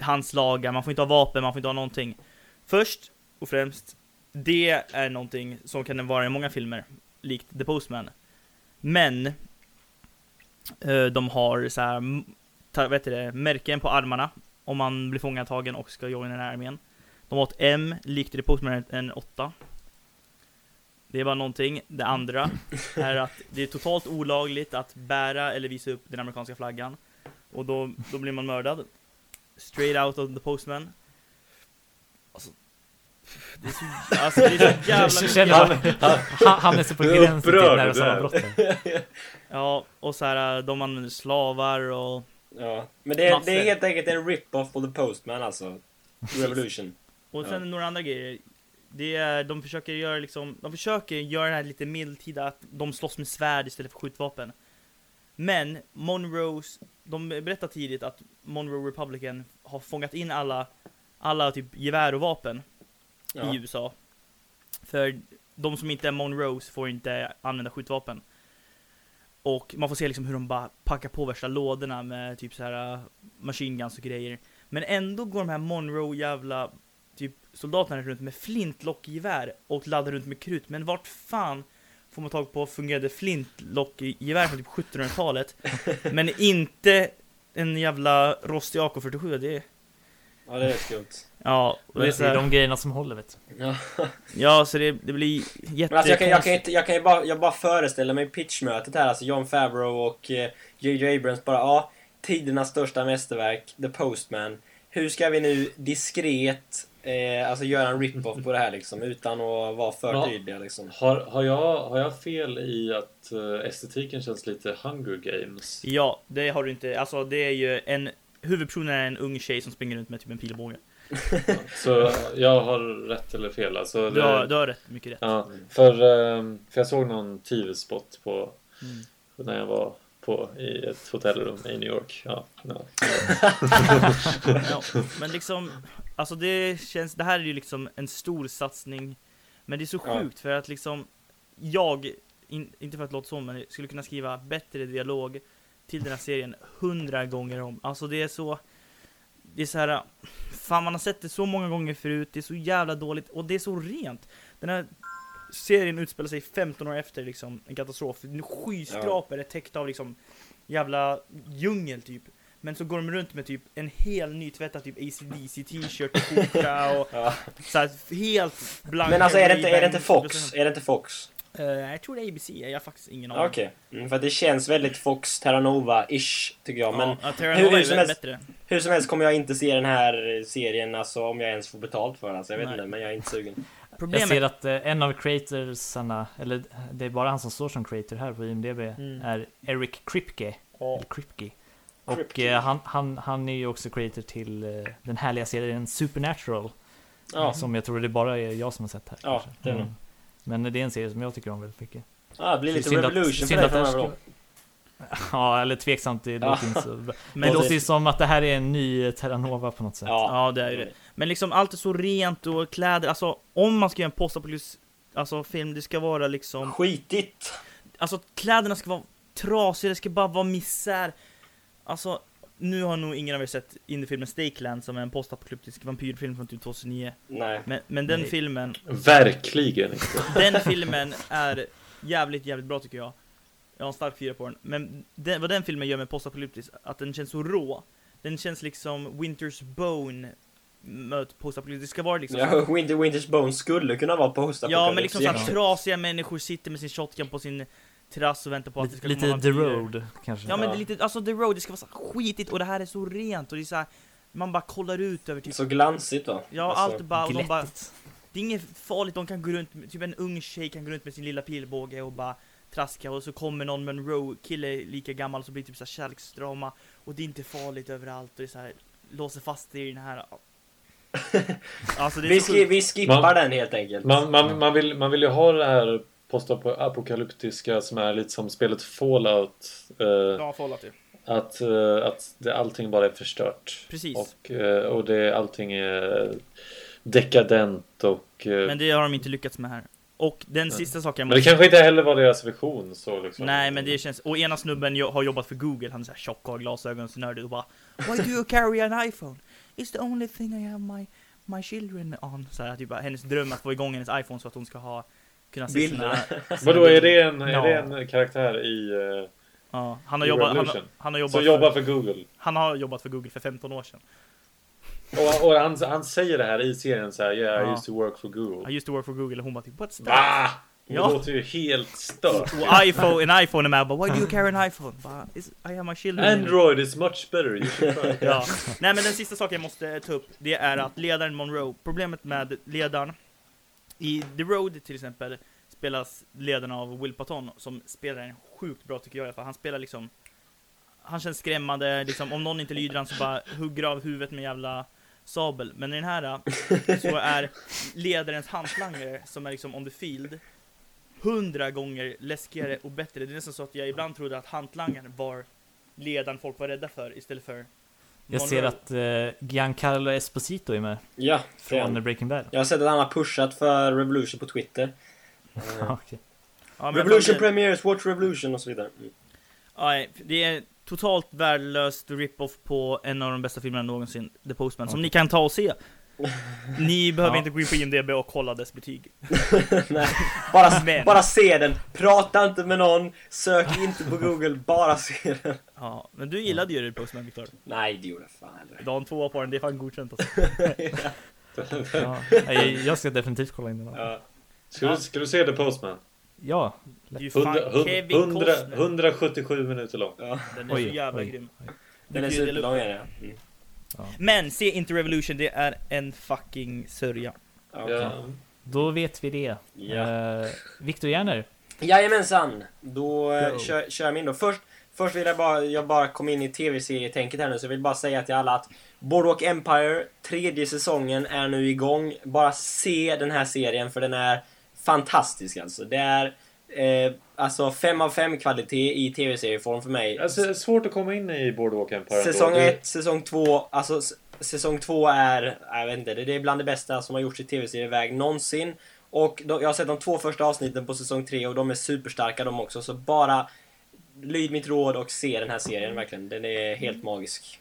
S3: hans lagar, man får inte ha vapen, man får inte ha någonting. Först och främst, det är någonting som kan vara i många filmer, likt The Postman. Men eh, de har så här, heter det, märken på armarna om man blir fångatagen och ska joina den här armén. De har ett M, likt i Postman en 8. Det är bara någonting. Det andra är att det är totalt olagligt att bära eller visa upp den amerikanska flaggan. Och då, då blir man mördad. Straight out of the postman. Alltså, det är så, alltså, det är så jävla
S1: Jag känner
S3: mycket.
S1: bara- Han, han är så på
S4: är
S1: gränsen till
S4: upprörd
S1: nära
S4: där.
S1: sammanbrottet.
S3: Ja, och så här, de använder slavar och...
S2: Ja. Men det är,
S3: Massor.
S2: det är helt enkelt en rip-off på The Postman alltså. Revolution.
S3: Och sen
S2: Ja.
S3: några andra grejer. Det är, de försöker göra liksom, de försöker göra det här lite medeltida, att de slåss med svärd istället för skjutvapen. Men Monroes, de berättar tidigt att Monroe Republican har fångat in alla, alla typ gevär och vapen
S2: Ja.
S3: i USA. För de som inte är Monroes får inte använda skjutvapen. Och man får se liksom hur de bara packar på värsta lådorna med typ så här uh, machine guns och grejer. Men ändå går de här Monroe jävla typ soldaterna runt med flintlockgevär och laddar runt med krut. Men vart fan får man tag på fungerande flintlockgevär från typ 1700-talet? men inte en jävla rostig AK47. Det är,
S2: Ja, det är skumt.
S3: ja, och det är
S1: Det
S3: så
S1: är
S3: här,
S1: de grejerna som håller vet du.
S2: Ja.
S3: ja, så det, det blir jättekonstigt.
S2: Men alltså jag kan, jag kan, inte, jag kan ju bara, jag bara föreställa mig pitchmötet här, alltså John Favreau och eh, J.J. Abrams bara, ja, tidernas största mästerverk, The Postman. Hur ska vi nu diskret, eh, alltså göra en rip-off på det här liksom, utan att vara för
S4: Ja.
S2: tydliga liksom.
S4: Har, har, jag, har jag fel i att eh, estetiken känns lite Hunger Games?
S3: Ja, det har du inte. Alltså det är ju en Huvudpersonen är en ung tjej som springer runt med typ en pilbåge.
S4: Så jag har rätt eller fel? Alltså,
S3: Du har, du har rätt mycket rätt.
S4: Ja, för, eh, för jag såg någon TV-spot på
S3: Mm.
S4: när jag var på, i ett hotellrum i New York. Ja, ja.
S3: Ja, men liksom, alltså det känns, det här är ju liksom en stor satsning. Men det är så
S2: Ja.
S3: sjukt för att liksom, jag, in, inte för att låta så, men skulle kunna skriva bättre dialog till den här serien hundra gånger om. Alltså det är så, det är så här, fan man har sett det så många gånger förut, det är så jävla dåligt och det är så rent. Den här serien utspelar sig 15 år efter liksom en katastrof. Skyskrapor är täckta av liksom jävla djungel typ. Men så går de runt med typ en hel nytvättad typ ACDC t-shirt och skjorta och
S2: Ja.
S3: så här helt blanka
S2: Men alltså är det inte, är det inte Fox? Är det inte Fox?
S3: Eh, jag tror det är ABC, jag har faktiskt ingen aning.
S2: Okej. Mm, för det känns väldigt Fox Terranova-ish, tycker jag. Men
S3: ja,
S2: hur-
S3: Nova
S2: hur
S3: är
S2: som helst-
S3: bättre.
S2: hur som helst kommer jag inte se den här serien, alltså om jag ens får betalt för den. Alltså, jag vet
S3: Nej.
S2: inte, men jag är inte sugen.
S1: Jag
S3: Problemet...
S1: ser att eh, en av creatorsarna, eller det är bara han som står som creator här på IMDB,
S3: Mm.
S1: är Eric Kripke. Eller Kripke. Och
S2: Kripke.
S1: eh, han, han, han är ju också creator till eh, den härliga serien Supernatural.
S2: Ja,
S1: Som jag tror det bara är jag som har sett här.
S2: Ja,
S1: kanske.
S2: det är det.
S1: Men det är en serie som jag tycker om väldigt mycket.
S2: ah, det blir lite
S1: synd att-
S2: revolution för dig
S1: att det här
S2: framöver.
S1: Ja, eller tveksamt, det
S2: Ja.
S1: låter inte så.
S3: Men
S1: Det låter ju som att det här är en ny Terranova på något sätt.
S3: Ja, det är ju det. Men liksom allt är så rent och kläder, alltså om man ska göra en postapokalyps alltså film, det ska vara liksom,
S2: Skitigt!
S3: alltså kläderna ska vara trasiga, det ska bara vara misär. Alltså, nu har nog ingen av er sett indiefilmen Stakeland som är en postapokalyptisk vampyrfilm från typ 2009.
S2: Nej.
S3: Men, men den
S1: Nej.
S3: filmen,
S4: Verkligen inte.
S3: den filmen är jävligt, jävligt bra tycker jag. Jag har en stark fyra på den. Men den, vad den filmen gör med postapokalyptisk, att den känns så rå. Den känns liksom Winter's Bone möt postapokalyptisk. Det ska vara liksom
S2: Ja, Winter Winters Bone skulle kunna vara post
S3: Ja, men liksom såhär
S1: Ja.
S3: trasiga människor sitter med sin shotgun på sin terrass och väntar på att det ska
S1: Lite,
S3: komma
S1: lite The. Road, kanske.
S3: Ja, men det är lite, alltså The Road, det ska vara så skitigt och det här är så rent och det är så här, man bara kollar ut över typ
S2: Så glansigt då.
S3: Ja,
S2: Alltså,
S3: allt bara, och de bara, det är inget farligt, de kan gå runt, typ en ung tjej kan gå runt med sin lilla pilbåge och bara traska och så kommer någon Monroe-kille lika gammal så blir det typ såhär kärleksdrama och det är inte farligt överallt och det är så här låser fast i den här Alltså det är
S2: Vi,
S3: sjukt.
S2: vi skippar
S4: Man-
S2: den helt enkelt.
S4: Man, man, man, vill, man vill ju ha det här postapokalyptiska som är lite som spelet Fallout. Eh,
S3: Ja, Fallout ju.
S4: Att, eh, att det, allting bara är förstört.
S3: Precis.
S4: Och, eh, och det, allting är dekadent och... eh,
S3: Men det har de inte lyckats med här. Och den sista saken
S4: Men det kanske inte heller var deras vision så liksom.
S3: Nej men det känns, och ena snubben har jobbat för Google, han är såhär tjock och har glasögon och så nördig och bara Why do you carry an iPhone? It's the only thing I have my, my children on. Så här, typ bara, hennes dröm att få igång hennes iPhone så att hon ska ha, kunna se
S2: Bilderna.
S3: sina... sina
S4: Vadå, är det en, är
S1: Ja.
S4: det en karaktär i... eh,
S3: Ja, han har
S4: i
S3: jobbat, han, han har jobbat,
S4: som
S3: för,
S4: jobbar för Google?
S3: han har jobbat för Google för 15 år sedan.
S4: Och, och han, han säger det här i serien så här, Yeah, I
S3: Ja.
S4: used to work for
S3: I
S4: Google.
S3: used to work for Google och hon bara typ What's that?
S4: Va? Det
S3: Ja.
S4: låter ju helt stört.
S3: Och iPhone, en iPhone är med bara Why do you carry an iPhone? Bara, "Is- I have my children.
S4: Android is much better.
S3: Ja. Nej men den sista saken jag måste ta upp, det är att ledaren Monroe, problemet med ledaren i The Road till exempel spelas ledaren av Will Patton som spelar en sjukt bra tycker jag i alla fall. Han spelar liksom han känns skrämmande, liksom, om någon inte lyder han så bara hugger av huvudet med en jävla sabel. Men i den här äh, så är ledarens hantlangare, som är liksom on the field, hundra gånger läskigare och bättre. Det är nästan så att jag ibland trodde att hantlangaren var ledaren folk var rädda för istället för
S1: jag ser att uh, Giancarlo Esposito är med
S2: Ja,
S1: från. Breaking Bad.
S2: Jag har sett att han har pushat för Revolution på Twitter. Eh,
S1: Ja, okej.
S3: Ja, men
S2: Revolution
S3: jag-
S2: Premieres, Watch Revolution och så vidare. Mm.
S3: Nej, det är totalt värdelöst rip-off på en av de bästa filmerna någonsin, The Postman, som
S1: Okej.
S3: ni kan ta och se. Ni behöver
S1: Ja.
S3: inte gå in på IMDB och kolla dess betyg.
S2: Nej, bara,
S3: Men-
S2: bara se den. Prata inte med någon. Sök inte på Google. Bara se den.
S3: Ja, men du gillade ju The Postman, Viktor.
S2: Nej, det gjorde jag fan aldrig.
S3: Dan tvåa på den, det är fan godkänt alltså.
S1: Ja. Nej, Jag ska definitivt kolla in den. Ja,
S2: Ja.
S4: Ska, du, ska du se The Postman?
S1: ja.
S3: Det är ju
S4: 100,
S3: fan Kevin
S4: 100,
S3: Costner.
S4: 177 minuter lång.
S2: Ja.
S3: Den är så
S1: Oj,
S3: jävla
S1: oj.
S3: grym.
S2: Den är superlång är den, ja.
S3: Men se inte Revolution, det är en fucking sörja.
S2: Ja.
S1: Då vet vi det.
S2: Ja.
S1: Uh, Viktor Järner.
S2: Jajamensan, då eh,
S1: Go.
S2: kör, kör jag in då. Först, först vill jag bara, jag bara kom in i tv-serietänket här nu, så jag vill bara säga till alla att Boardwalk Empire, tredje säsongen är nu igång. Bara se den här serien, för den är fantastisk alltså. Det är eh, alltså 5 av 5 kvalitet i tv-serieform för mig.
S4: Alltså, det är svårt att komma in i Boardwalk Empire.
S2: Säsong
S4: Det-
S2: 1, säsong 2, alltså säsong 2 är, jag vet inte, det är bland det bästa som har gjorts i tv-serieväg någonsin. Och då, jag har sett de två första avsnitten på säsong 3 och de är superstarka de också, så bara lyd mitt råd och se den här serien verkligen. Den är helt magisk.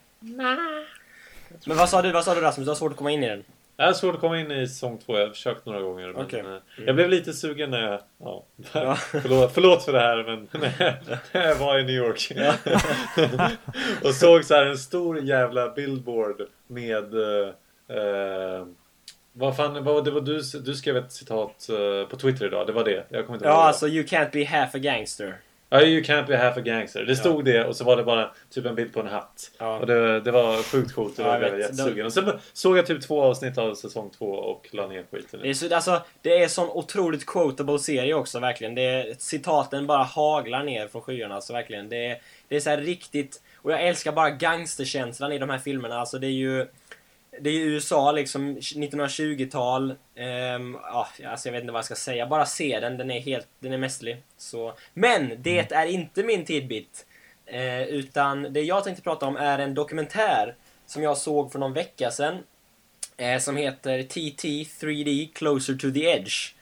S2: Men vad sa du, vad sa du Rasmus? Du har svårt att komma in i den?
S4: Det är svårt att komma in i säsong två. Jag har försökt några gånger. Men
S2: Okej.
S4: eh, Jag blev lite sugen när jag... Ja,
S2: Ja.
S4: förlåt, förlåt för det här men när jag, jag var i New York. och såg så här en stor jävla billboard med... Eh, eh, vad fan, vad, det var du, du skrev ett citat eh, på Twitter idag. Det var det. Jag kommer inte ihåg.
S2: Ja, alltså You can't be half a gangster.
S4: Ja, you can't be half a gangster. Det stod det och så var det bara typ en bild på en hatt.
S2: Ja.
S4: Och det, det var sjukt coolt.
S2: Ja,
S4: var
S2: jag vet.
S4: jättesugen. Och sen såg jag typ två avsnitt av säsong två och la ner skiten.
S2: Det är, så, alltså, det är sån otroligt quotable serie också, verkligen. Det är, citaten bara haglar ner från skyarna, alltså verkligen. Det är, det är så här riktigt... Och jag älskar bara gangsterkänslan i de här filmerna. Alltså det är ju... Det är USA liksom, 1920-tal. Ehm, ja, alltså jag vet inte vad jag ska säga. Bara se den, den är helt... Den är mästerlig. Så. Men det är inte min tidbit. Eh, utan det jag tänkte prata om är en dokumentär som jag såg för någon vecka sedan. Eh, som heter TT 3D Closer to the Edge.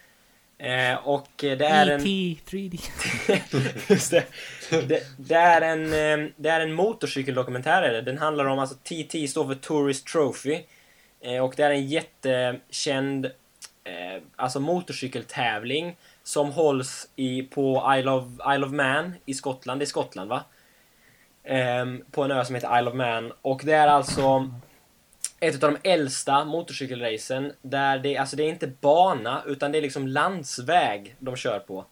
S2: Eh, och det är en...
S1: E.T. 3D.
S2: Just det. Det, det, är en, eh, det är en motorcykeldokumentär är det. Den handlar om, alltså TT står för Tourist Trophy. Eh, och det är en jättekänd eh, alltså motorcykeltävling som hålls i, på Isle of, Isle of Man i Skottland. Det är Skottland va? Ehm, på en ö som heter Isle of Man. Och det är alltså ett av de äldsta motorcykelracen där det, alltså det är inte bana utan det är liksom landsväg de kör på.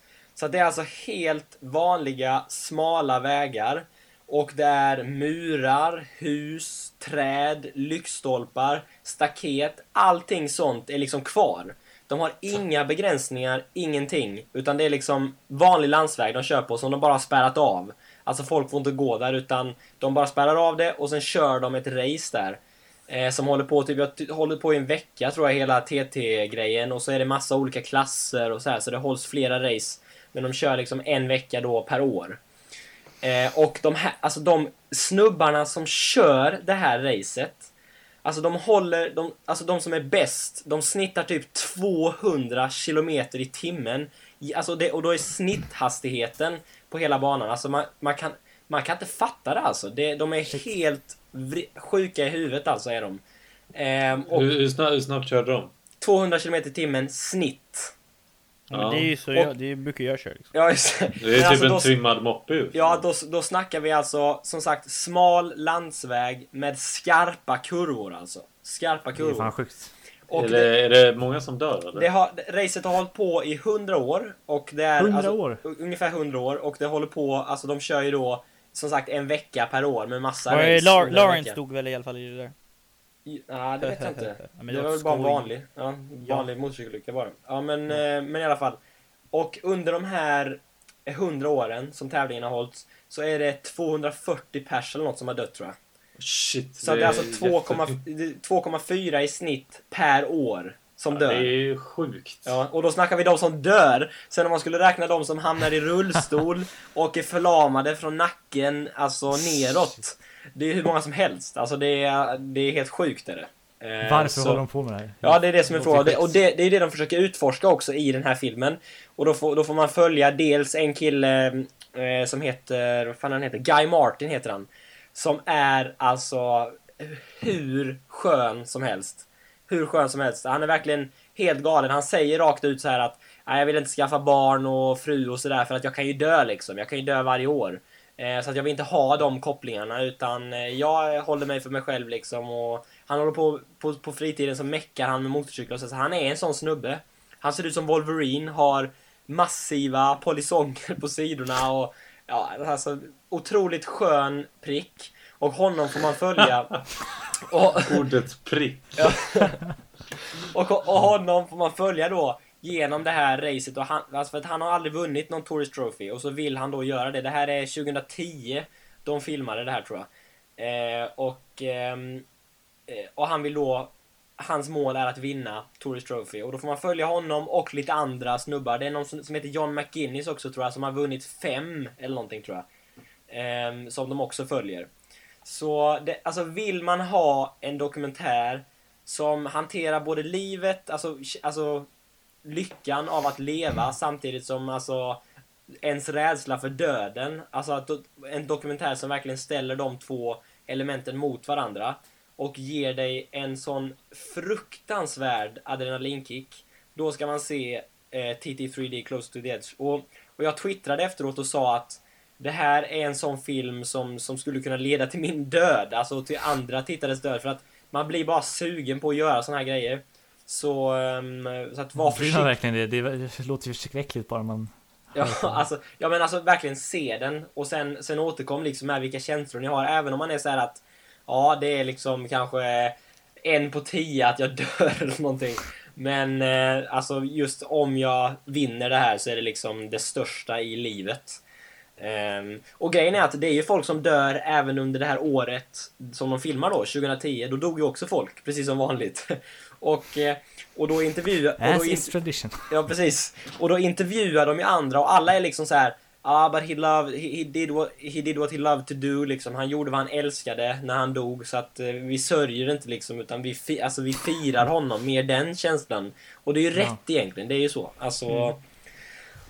S2: Så det är alltså helt vanliga smala vägar och det är murar, hus, träd, lyktstolpar, staket, allting sånt är liksom kvar. De har inga begränsningar, ingenting. Utan det är liksom vanlig landsväg de kör på som de bara har spärrat av. Alltså folk får inte gå där utan de bara spärrar av det och sen kör de ett race där. Eh, som håller på, typ, jag håller på i en vecka tror jag, hela TT-grejen. Och så är det massa olika klasser och så här, så det hålls flera race. Men de kör liksom en vecka då per år. Eh, och de här, alltså de snubbarna som kör det här racet. Alltså de håller, de, alltså de som är bäst, de snittar typ 200 kilometer i timmen. Alltså det, och då är snitthastigheten på hela banan, alltså man, man, kan, man kan inte fatta det alltså. Det, de är helt sjuka i huvudet alltså är de. Och
S4: Hur, hur, snabbt, hur snabbt körde de?
S2: 200 kilometer i timmen snitt.
S3: Men det är ju så
S2: Och-
S3: jag, det brukar jag köra liksom.
S2: Ja, just det.
S4: Är typ
S2: alltså
S4: en
S2: då-
S4: trimmad moppe.
S2: Ja, då, då snackar vi alltså som sagt smal landsväg med skarpa kurvor alltså. Skarpa
S1: Det är
S2: kurvor.
S1: fan sjukt.
S2: Och
S4: är,
S2: det,
S4: det, är det många som dör eller?
S2: det har, racet har hållit på i 100 år. Och det är
S1: 100
S2: alltså,
S1: år?
S2: Ungefär 100 år. Och det håller på, alltså de kör ju då som sagt en vecka per år med massa race.
S3: Lawrence dog väl i alla fall i det där?
S2: Ja, det vet jag inte.
S3: Ja,
S2: det
S3: det
S2: var väl bara en vanlig, ja, vanlig motorcykelolycka bara. Ja, men, eh, men i alla fall. Och under de här 100 åren som tävlingen har hållits så är det 240 pers eller något som har dött tror jag.
S4: Shit.
S2: Så det är alltså
S4: jätte-
S2: 2,4 2,4 i snitt per år som
S4: Ja,
S2: dör.
S4: Det är ju sjukt.
S2: Ja, och då snackar vi de som dör. Sen om man skulle räkna de som hamnar i rullstol och är förlamade från nacken, alltså neråt. Det är hur många som helst. Alltså det är, det är helt sjukt är det. Eh,
S1: Varför
S2: så-
S1: håller de på med det här?
S2: Ja, det är det som är frågan. Och det, det är det de försöker utforska också i den här filmen. Och då får, då får man följa dels en kille eh, som heter, vad fan han heter? Guy Martin heter han. Som är alltså hur skön som helst. Hur skön som helst. Han är verkligen helt galen. Han säger rakt ut så här att jag vill inte skaffa barn och fru och sådär för att jag kan ju dö liksom. Jag kan ju dö varje år. Eh, så att jag vill inte ha de kopplingarna utan eh, jag håller mig för mig själv liksom och han håller på på, på fritiden så meckar han med motorcyklar så han är en sån snubbe. Han ser ut som Wolverine, har massiva polisonger på sidorna och ja, alltså otroligt skön prick. Och honom får man följa. och,
S4: Ordet prick.
S2: och, och honom får man följa då genom det här racet. Och han, alltså för att han har aldrig vunnit någon Tourist Trophy och så vill han då göra det. Det här är 2010 de filmade det här tror jag. Eh, och, ehm, eh, och han vill då Hans mål är att vinna Tourist Trophy och då får man följa honom och lite andra snubbar. Det är någon som, som heter John McGinnis också tror jag som har vunnit fem eller någonting tror jag. Ehm, som de också följer. Så det, alltså vill man ha en dokumentär som hanterar både livet, alltså, alltså lyckan av att leva samtidigt som alltså ens rädsla för döden. Alltså att en dokumentär som verkligen ställer de två elementen mot varandra och ger dig en sån fruktansvärd adrenalinkick. Då ska man se eh, TT3D Close to the Edge. Och, och jag twittrade efteråt och sa att det här är en sån film som, som skulle kunna leda till min död, alltså till andra tittares död. För att man blir bara sugen på att göra såna här grejer. Så, ehm, så att var försiktig.
S1: verkligen det? Det låter ju förskräckligt bara man...
S2: Ja, alltså, ja men alltså verkligen se den och sen, sen återkom liksom med vilka känslor ni har. Även om man är så här att ja, det är liksom kanske en på tio att jag dör eller någonting. Men eh, alltså just om jag vinner det här så är det liksom det största i livet. Ehm, och grejen är att det är ju folk som dör även under det här året som de filmar då, 2010. Då dog ju också folk, precis som vanligt. och, eh, och då intervjuar... och
S1: As
S2: då
S1: is tradition.
S2: Ja, precis. Och då intervjuar de ju andra och alla är liksom så här. ah, but he loved, he, did what, he did what he loved to do liksom. Han gjorde vad han älskade när han dog så att eh, vi sörjer inte liksom utan vi, fi, alltså, vi firar honom, mer den känslan. Och det är ju
S1: Ja.
S2: rätt egentligen, det är ju så. Alltså,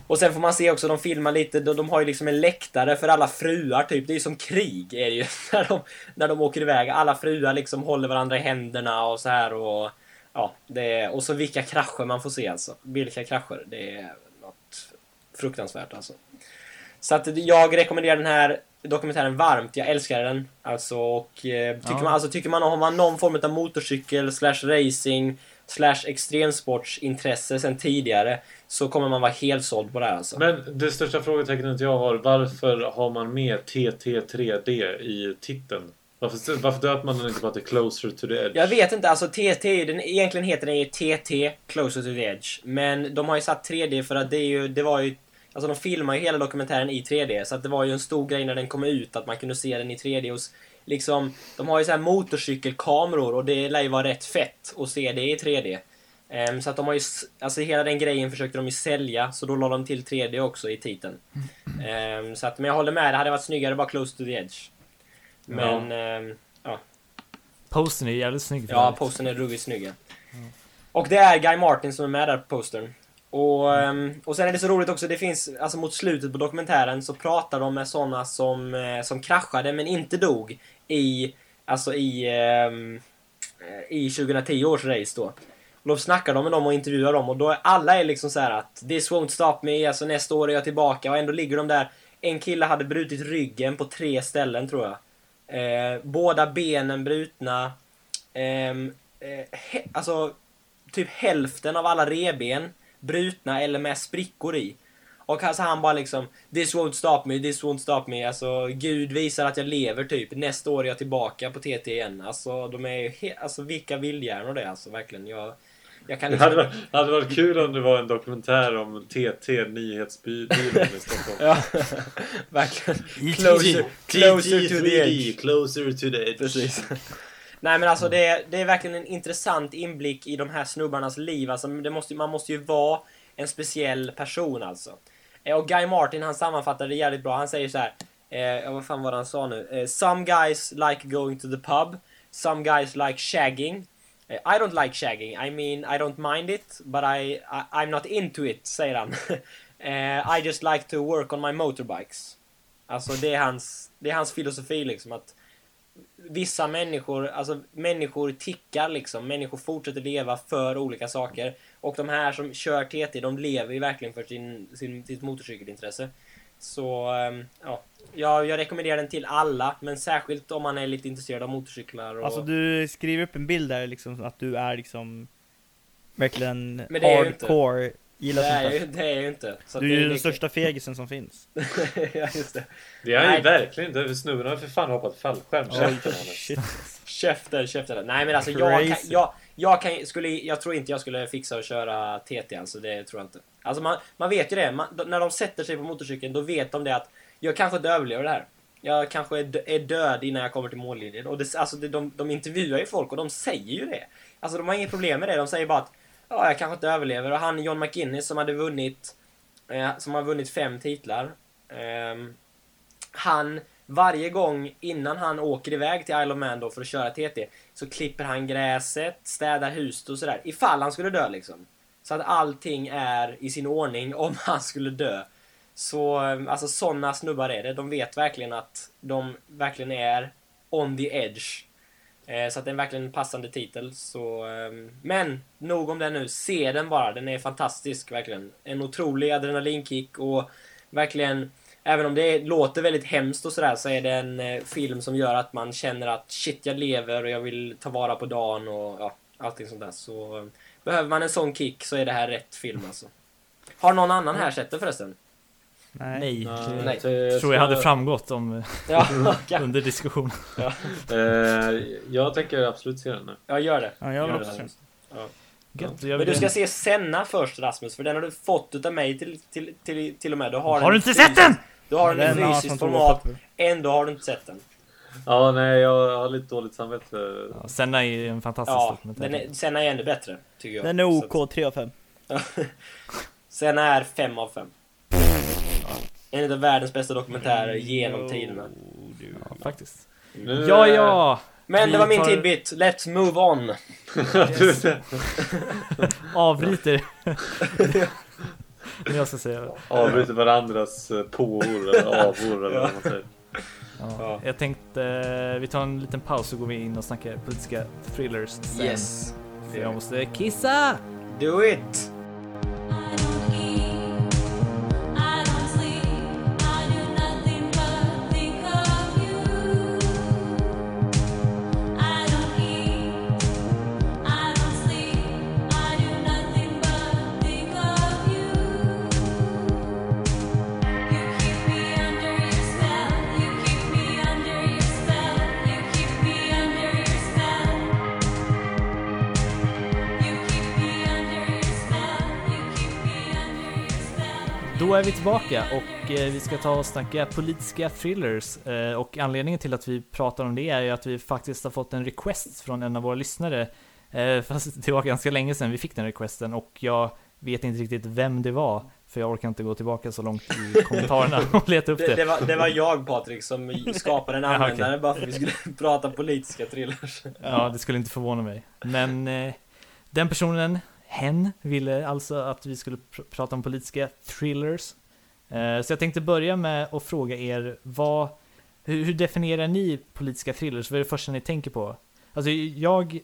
S2: Och sen får man se också, de filmar lite, de, de har ju liksom en läktare för alla fruar typ. Det är ju som krig är det ju. När de, när de åker iväg. Alla fruar liksom håller varandra i händerna och så här och... Ja, det är, och så vilka krascher man får se alltså. Vilka krascher. Det är något fruktansvärt alltså. Så att jag rekommenderar den här dokumentären varmt. Jag älskar den. Alltså, och eh, tycker,
S1: Ja.
S2: man, alltså, tycker man om någon form av motorcykel, slash racing, slash extremsportsintresse sen tidigare så kommer man vara helt såld på det här alltså.
S4: Men det största frågetecknet jag har, varför har man med TT3D i titeln? Varför, varför döper man den inte bara till Closer to the Edge?
S2: Jag vet inte, alltså TT, den, egentligen heter den ju TT, Closer to the Edge. Men de har ju satt 3D för att det är ju, det var ju... Alltså de filmar ju hela dokumentären i 3D, så att det var ju en stor grej när den kom ut att man kunde se den i 3D. Och s- liksom, de har ju så här motorcykelkameror och det lär ju vara rätt fett att se det i 3D. Ehm, så att de har ju, alltså hela den grejen försökte de ju sälja, så då la de till 3D också i titeln. Ehm, så att, men jag håller med, det hade varit snyggare bara Close to the Edge. Men, ehm, ja.
S1: Postern är jävligt snygg.
S2: Ja, postern är ruggigt snygg. ja. Och det är Guy Martin som är med där på postern. Och, ehm, och sen är det så roligt också, det finns, alltså mot slutet på dokumentären så pratar de med sådana som, eh, som kraschade men inte dog i, alltså i, ehm, eh, i 2010 års race då. Och då snackar de med dem och intervjuar dem och då är alla är liksom så här att This won't stop me, alltså nästa år är jag tillbaka och ändå ligger de där. En kille hade brutit ryggen på tre ställen tror jag. Eh, båda benen brutna. Ehm, eh, he, alltså, typ hälften av alla reben brutna eller med sprickor i. Och alltså han bara liksom This won't stop me, this won't stop me. Alltså Gud visar att jag lever typ. Nästa år är jag tillbaka på TT igen. Alltså de är ju Alltså vilka vildhjärnor det är alltså verkligen. Jag, jag kan
S4: Det
S2: liksom...
S4: hade, varit- hade varit kul om det var en dokumentär om TT, nyhetsbyrån i Stockholm.
S2: Ja, verkligen. Closer, closer to the edge.
S4: closer to the edge.
S2: Precis. Nej men alltså det är, det är verkligen en intressant inblick i de här snubbarnas liv. Alltså, det måste, man måste ju vara en speciell person alltså. Eh, Och Guy Martin han sammanfattar det jävligt bra. Han säger så här. Eh, ja, vad fan var det han sa nu? Eh, Some guys like going to the pub. Some guys like shagging. I don't like shagging. I mean, I don't mind it, but I, I I'm not into it, säger han. uh, I just like to work on my motorbikes. Alltså det är hans, det är hans filosofi liksom att vissa människor, alltså människor tickar liksom. Människor fortsätter leva för olika saker. Och de här som kör TT, de lever ju verkligen för sin, sin, sitt motorcykelintresse. Så, ehm, ja ja. Jag, rekommenderar den till alla, men särskilt om man är lite intresserad av motorcyklar och...
S3: Alltså du skriver upp en bild där liksom att du är liksom verkligen
S2: Men det är jag ju inte.
S3: hardcore, gillar
S2: det, är
S3: sånt
S2: ju,
S3: där.
S2: det är ju inte. Så
S3: Du är ju den största fegisen som finns.
S2: ja, just det.
S4: Det är ju
S2: Nej.
S4: verkligen inte. Snubben har för fan hoppat fallskärm. Käften.
S2: Käften. Nej men alltså jag kan, jag, jag kan, skulle, jag tror inte jag skulle fixa att köra TT alltså, det tror jag inte. Alltså man, man vet ju det, man, när de sätter sig på motorcykeln då vet de det att jag kanske inte överlever det här. Jag kanske är, död innan jag kommer till mållinjen. Och det, alltså det, de, de intervjuar ju folk och de säger ju det. Alltså de har inget problem med det, de säger bara att ja, jag kanske inte överlever. Och han John McGinnis som hade vunnit, eh, som har vunnit fem titlar. Eh, han, varje gång innan han åker iväg till Isle of Man då för att köra TT, så klipper han gräset, städar huset och sådär. Ifall han skulle dö liksom. Så att allting är i sin ordning om han skulle dö. Så, eh, alltså sådana snubbar är det. De vet verkligen att de verkligen är on the edge. Eh, så att det är verkligen en passande titel. Så, ehm, men, nog om den nu. Se den bara. Den är fantastisk, verkligen. En otrolig adrenalinkick och verkligen Även om det låter väldigt hemskt och sådär så är det en eh, film som gör att man känner att shit, jag lever och jag vill ta vara på dagen och ja, allting sånt där. Så eh, behöver man en sån kick så är det här rätt film alltså. Har någon annan här sett den förresten?
S3: Nej.
S1: Nej,
S4: Nej,
S1: det tror jag hade framgått om,
S2: Ja, ja,
S1: under diskussionen.
S4: Eh, jag tänker absolut se den nu.
S2: jag gör det.
S3: Ja, jag
S2: Gör
S3: också
S2: det.
S1: Gött, jag
S2: Men du ska se Senna först Rasmus, för den har du fått utav mig till, till, till, till och med. Du har,
S1: Har du inte sett den?
S2: Du har den
S3: Den
S2: i fysiskt format, ändå har du inte sett den.
S4: Ja, nej, jag har lite dåligt samvete.
S1: Ja, Senna är ju en fantastisk
S2: Ja,
S1: dokumentär.
S2: den är, Senna är ännu bättre, tycker jag.
S3: Den är OK 3 av 5.
S2: att- Senna är 5 av 5. En av världens bästa dokumentärer
S3: Mm,
S2: genom tiderna.
S1: Ja, faktiskt. Ja, ja!
S2: Men
S1: Vi
S2: det var min
S1: tar-
S2: tidbit. Let's move on.
S1: Yes. Avbryter. Jag ska säga.
S4: Avbryter varandras eh, påor eller avor eller vad man säger.
S1: Ja.
S2: Ja.
S1: Jag tänkte, eh, vi tar en liten paus så går vi in och snackar politiska thrillers sen.
S2: Yes.
S1: För jag måste kissa!
S2: Do it!
S1: Tillbaka och eh, vi ska ta och snacka politiska thrillers. Eh, och anledningen till att vi pratar om det är ju att vi faktiskt har fått en request från en av våra lyssnare. Eh, fast det var ganska länge sedan vi fick den requesten och jag vet inte riktigt vem det var. För jag orkar inte gå tillbaka så långt i kommentarerna och leta upp
S2: Det,
S1: det.
S2: det, var, det var jag Patrik som skapade en
S1: Ja, okej.
S2: användare bara för att vi skulle prata politiska thrillers.
S1: Ja, det skulle inte förvåna mig. Men den personen, hen, ville alltså att vi skulle pr- prata om politiska thrillers. Eh, så jag tänkte börja med att fråga er, vad, hur, hur definierar ni politiska thrillers? Vad är det första ni tänker på? Alltså jag,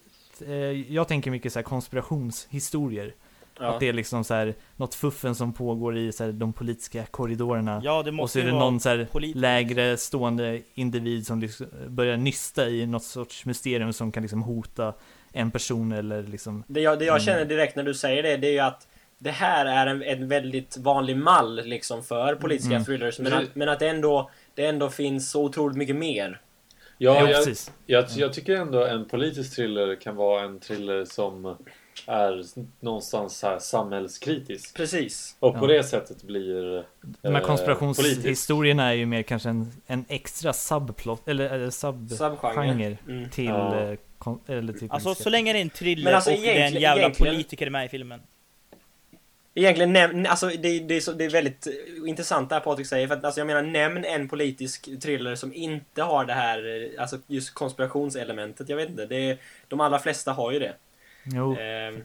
S1: eh, jag tänker mycket så konspirationshistorier. Att
S2: Ja.
S1: det är liksom så här något fuffen som pågår i så här, de politiska korridorerna.
S3: Ja, det
S1: och så
S3: måste
S1: är det någon så här lägre stående individ som liksom börjar nysta i något sorts mysterium som kan liksom hota en person eller liksom
S2: Det jag, det jag
S1: Mm.
S2: känner direkt när du säger det, det är ju att det här är en, en väldigt vanlig mall liksom för politiska
S1: Mm.
S2: thrillers. Men att, men att det, ändå, det ändå finns så otroligt mycket mer.
S4: Ja, jag,
S1: precis.
S4: jag, jag tycker ändå en politisk thriller kan vara en thriller som är någonstans så här samhällskritisk.
S2: Precis.
S4: Och på
S1: Ja.
S4: det sättet blir
S1: De här
S4: eh,
S1: konspirationshistorierna är ju mer kanske en, en extra subplot, eller, eller sub
S2: Subgenre.
S1: genre
S2: Mm.
S1: till,
S4: Ja.
S1: eh, kon, eller till
S3: Alltså så länge det är en thriller
S2: Men alltså,
S3: och det är en jävla
S2: egentligen-
S3: politiker med i filmen.
S2: Egentligen, näm, alltså det, det, är så, det är väldigt eh, intressant det här Patrik säger. För att, alltså, jag menar, nämn en politisk thriller som inte har det här, eh, alltså just konspirationselementet. Jag vet inte, det de allra flesta har ju det.
S1: Jo,
S2: Ehm,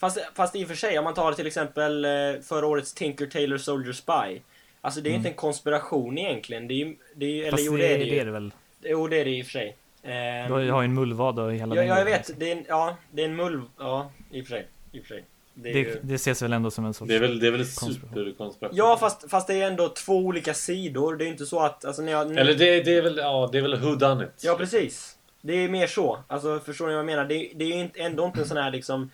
S2: fast, fast i och för sig, om man tar till exempel eh, förra årets Tinker Tailor Soldier Spy. Alltså det är ju inte en konspiration egentligen. Det är ju, det är ju, eller jo
S1: det,
S2: det är det
S1: det är
S2: ju.
S1: det väl.
S2: Jo det är det i och för sig. Ehm,
S1: Du har ju ju en mullvad i hela
S2: ja,
S1: den
S2: ja, jag vet. Det är en, ja, det är en mull... Ja, i och för sig. I och för sig. Det ju...
S1: det ses väl ändå som en sorts...
S4: Det är väl, det är väl superkonspiration.
S2: Ja, fast, fast det är ändå två olika sidor. Det är inte så att... Alltså, när jag,
S4: Eller det, det är väl, ja, det är väl who done it.
S2: Ja, precis. Det är mer så. Alltså, förstår ni vad jag menar? Det, det är ju inte- ändå inte en sån här liksom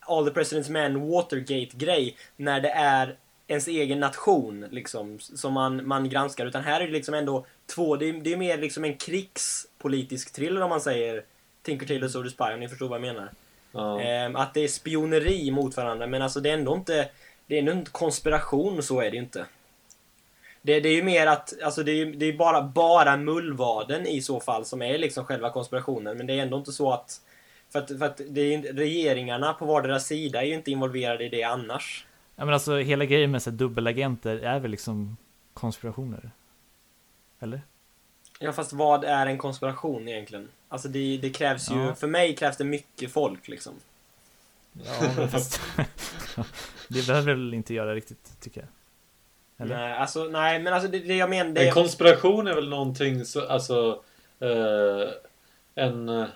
S2: All the President's Men Watergate-grej när det är ens egen nation liksom som man, man granskar. Utan här är det liksom ändå två... Det är, det är mer liksom en krigspolitisk thriller om man säger Tinker Tailor Soldier Spy, om ni förstår vad jag menar.
S4: Ja.
S2: Ehm, att det är spioneri mot varandra, men alltså det är ändå inte... Det är ändå inte konspiration, så är det ju inte. Det, det är ju mer att, alltså det är, det är bara, bara mullvaden i så fall som är liksom själva konspirationen, men det är ändå inte så att... För att, för att det är, ju- regeringarna på vardera sida är ju inte involverade i det annars.
S1: Ja men alltså hela grejen med så dubbelagenter är väl liksom konspirationer? Eller?
S2: Ja, fast vad är en konspiration egentligen? Alltså det, det krävs ju,
S1: Ja.
S2: för mig krävs det mycket folk liksom.
S1: Ja, men fast... det behöver väl inte göra riktigt, tycker jag. Eller?
S2: Nej, alltså, nej, men alltså det, det jag menar... Det,
S4: En konspiration är väl någonting så, alltså eh, en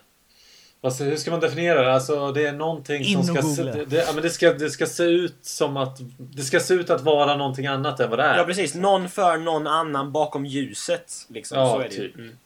S4: ska, hur ska man definiera det? Alltså det är någonting
S1: In
S4: som ska se, det, det, ja, men det, ska, det ska se ut som att det ska se ut att vara någonting annat än vad det är.
S2: Ja precis, någon för någon annan bakom ljuset. Liksom,
S4: Ja,
S2: så är det ju.
S4: typ.
S2: Mm.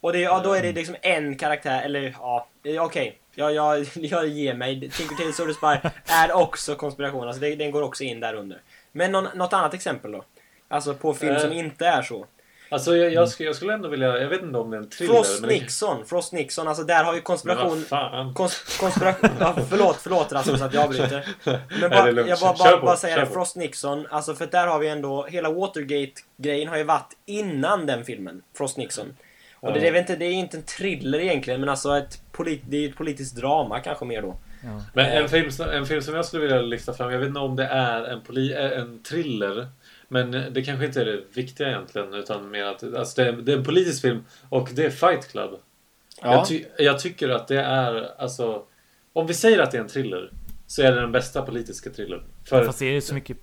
S2: Och det, ja, då är det liksom en karaktär, eller ja, okej. Ja, jag, jag ger mig. Tinker Soldier Spy är också konspiration, alltså det, den går också in där under. Men någon, något annat exempel då? Alltså på film
S4: Eh,
S2: som inte är så.
S4: Alltså jag, jag, skulle, jag skulle ändå vilja, jag vet inte om det är en thriller.
S2: Frost
S4: men
S2: Nixon, Frost Nixon, alltså där har ju
S4: Men
S2: konspiration...
S4: fan.
S2: Kons, konspiration... Ja, förlåt, förlåt Rasmus att jag avbryter. Men
S4: Nej,
S2: bara,
S4: lugnt.
S2: jag bara, bara, bara säga det. Frost Nixon, alltså för där har vi ändå, hela Watergate-grejen har ju varit innan den filmen, Frost Nixon. Och det,
S4: Ja.
S2: är väl inte, det är inte en thriller egentligen, men alltså ett, polit, det är ett politiskt drama kanske mer då.
S1: Ja.
S4: Men en film, som- en film som jag skulle vilja lyfta fram, jag vet inte om det är en, poli, eh, en thriller. Men det kanske inte är det viktiga egentligen utan mer att alltså det, är, det är en politisk film och det är Fight Club.
S2: Ja.
S4: Jag, ty, jag tycker att det är alltså om vi säger att det är en thriller så är det den bästa politiska thrillern. För,
S1: Fast det är ju så mycket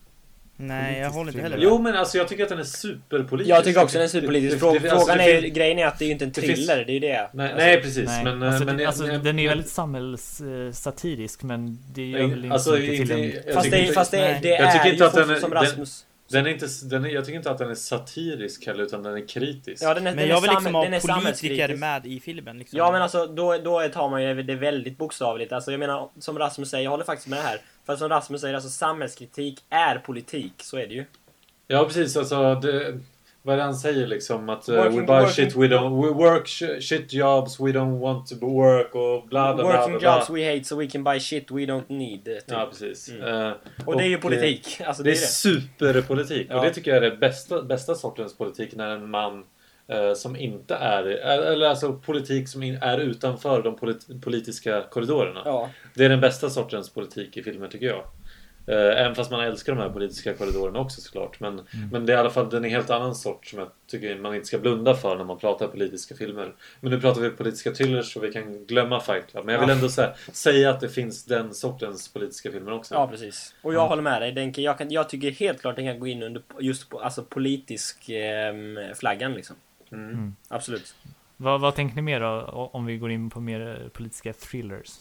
S3: Nej, jag håller inte heller
S4: jo men alltså jag tycker att den är superpolitisk.
S2: Jag tycker också den är superpolitisk.
S4: Det- det-
S2: Frå-
S4: det- alltså,
S2: Frågan
S4: det
S2: är ju, grejen är att det är ju inte en
S4: det finns-
S2: thriller, det är ju det.
S4: Nej,
S2: Alltså,
S4: nej precis.
S1: Nej,
S4: men,
S1: alltså,
S4: men,
S1: det, alltså,
S4: men-
S1: den är ju väldigt samhällssatirisk men det gör väl inte
S4: alltså, inte-
S1: till en...
S2: Fast
S4: tycker
S2: det,
S4: inte-
S2: fast det, det är
S4: inte
S2: ju
S4: att den
S2: som, Rasmus...
S4: Den är inte, den är, jag tycker inte att den är satirisk heller utan den är kritisk.
S2: Ja, den är,
S3: Men
S2: den
S3: jag vill liksom ha
S2: den är
S3: politiker med i filmen. Liksom.
S2: Ja men alltså då, då tar man ju det väldigt bokstavligt. Alltså jag menar som Rasmus säger, jag håller faktiskt med det här. För som Rasmus säger, alltså samhällskritik är politik. Så är det ju.
S4: Ja precis, alltså det, vad han säger liksom? Att uh,
S2: Working-
S4: we buy
S2: working-
S4: shit, we don't... We work sh- shit jobs, we don't want to work och bla bla bla.
S2: Working
S4: bla,
S2: jobs
S4: bla.
S2: we hate so we can buy shit we don't need. Typ.
S4: Ja precis.
S2: Mm.
S4: Eh,
S2: och det är ju
S4: eh,
S2: politik. Alltså
S4: Det
S2: det
S4: är
S2: det.
S4: superpolitik
S2: Ja.
S4: och det tycker jag är det bästa, bästa sortens politik när en man eh, som inte är, eller alltså politik som är utanför de polit, politiska korridorerna.
S2: Ja.
S4: Det är den bästa sortens politik i filmer tycker jag. Eh, Även fast man älskar de här politiska korridorerna också såklart. Men, men det är i alla fall den är en helt annan sort som jag tycker man inte ska blunda för när man pratar politiska filmer. Men nu pratar vi politiska thrillers så vi kan glömma Fight Club. Men jag vill
S2: Ja.
S4: ändå säga, säga att det finns den sortens politiska filmer också.
S2: Ja, precis. Och jag håller med dig. Den kan, jag, kan, jag tycker helt klart den kan gå in under just på, alltså politisk ehm, flaggan liksom.
S4: Mm.
S2: Absolut.
S1: Vad, vad tänker ni mer då, om vi går in på mer eh, politiska thrillers?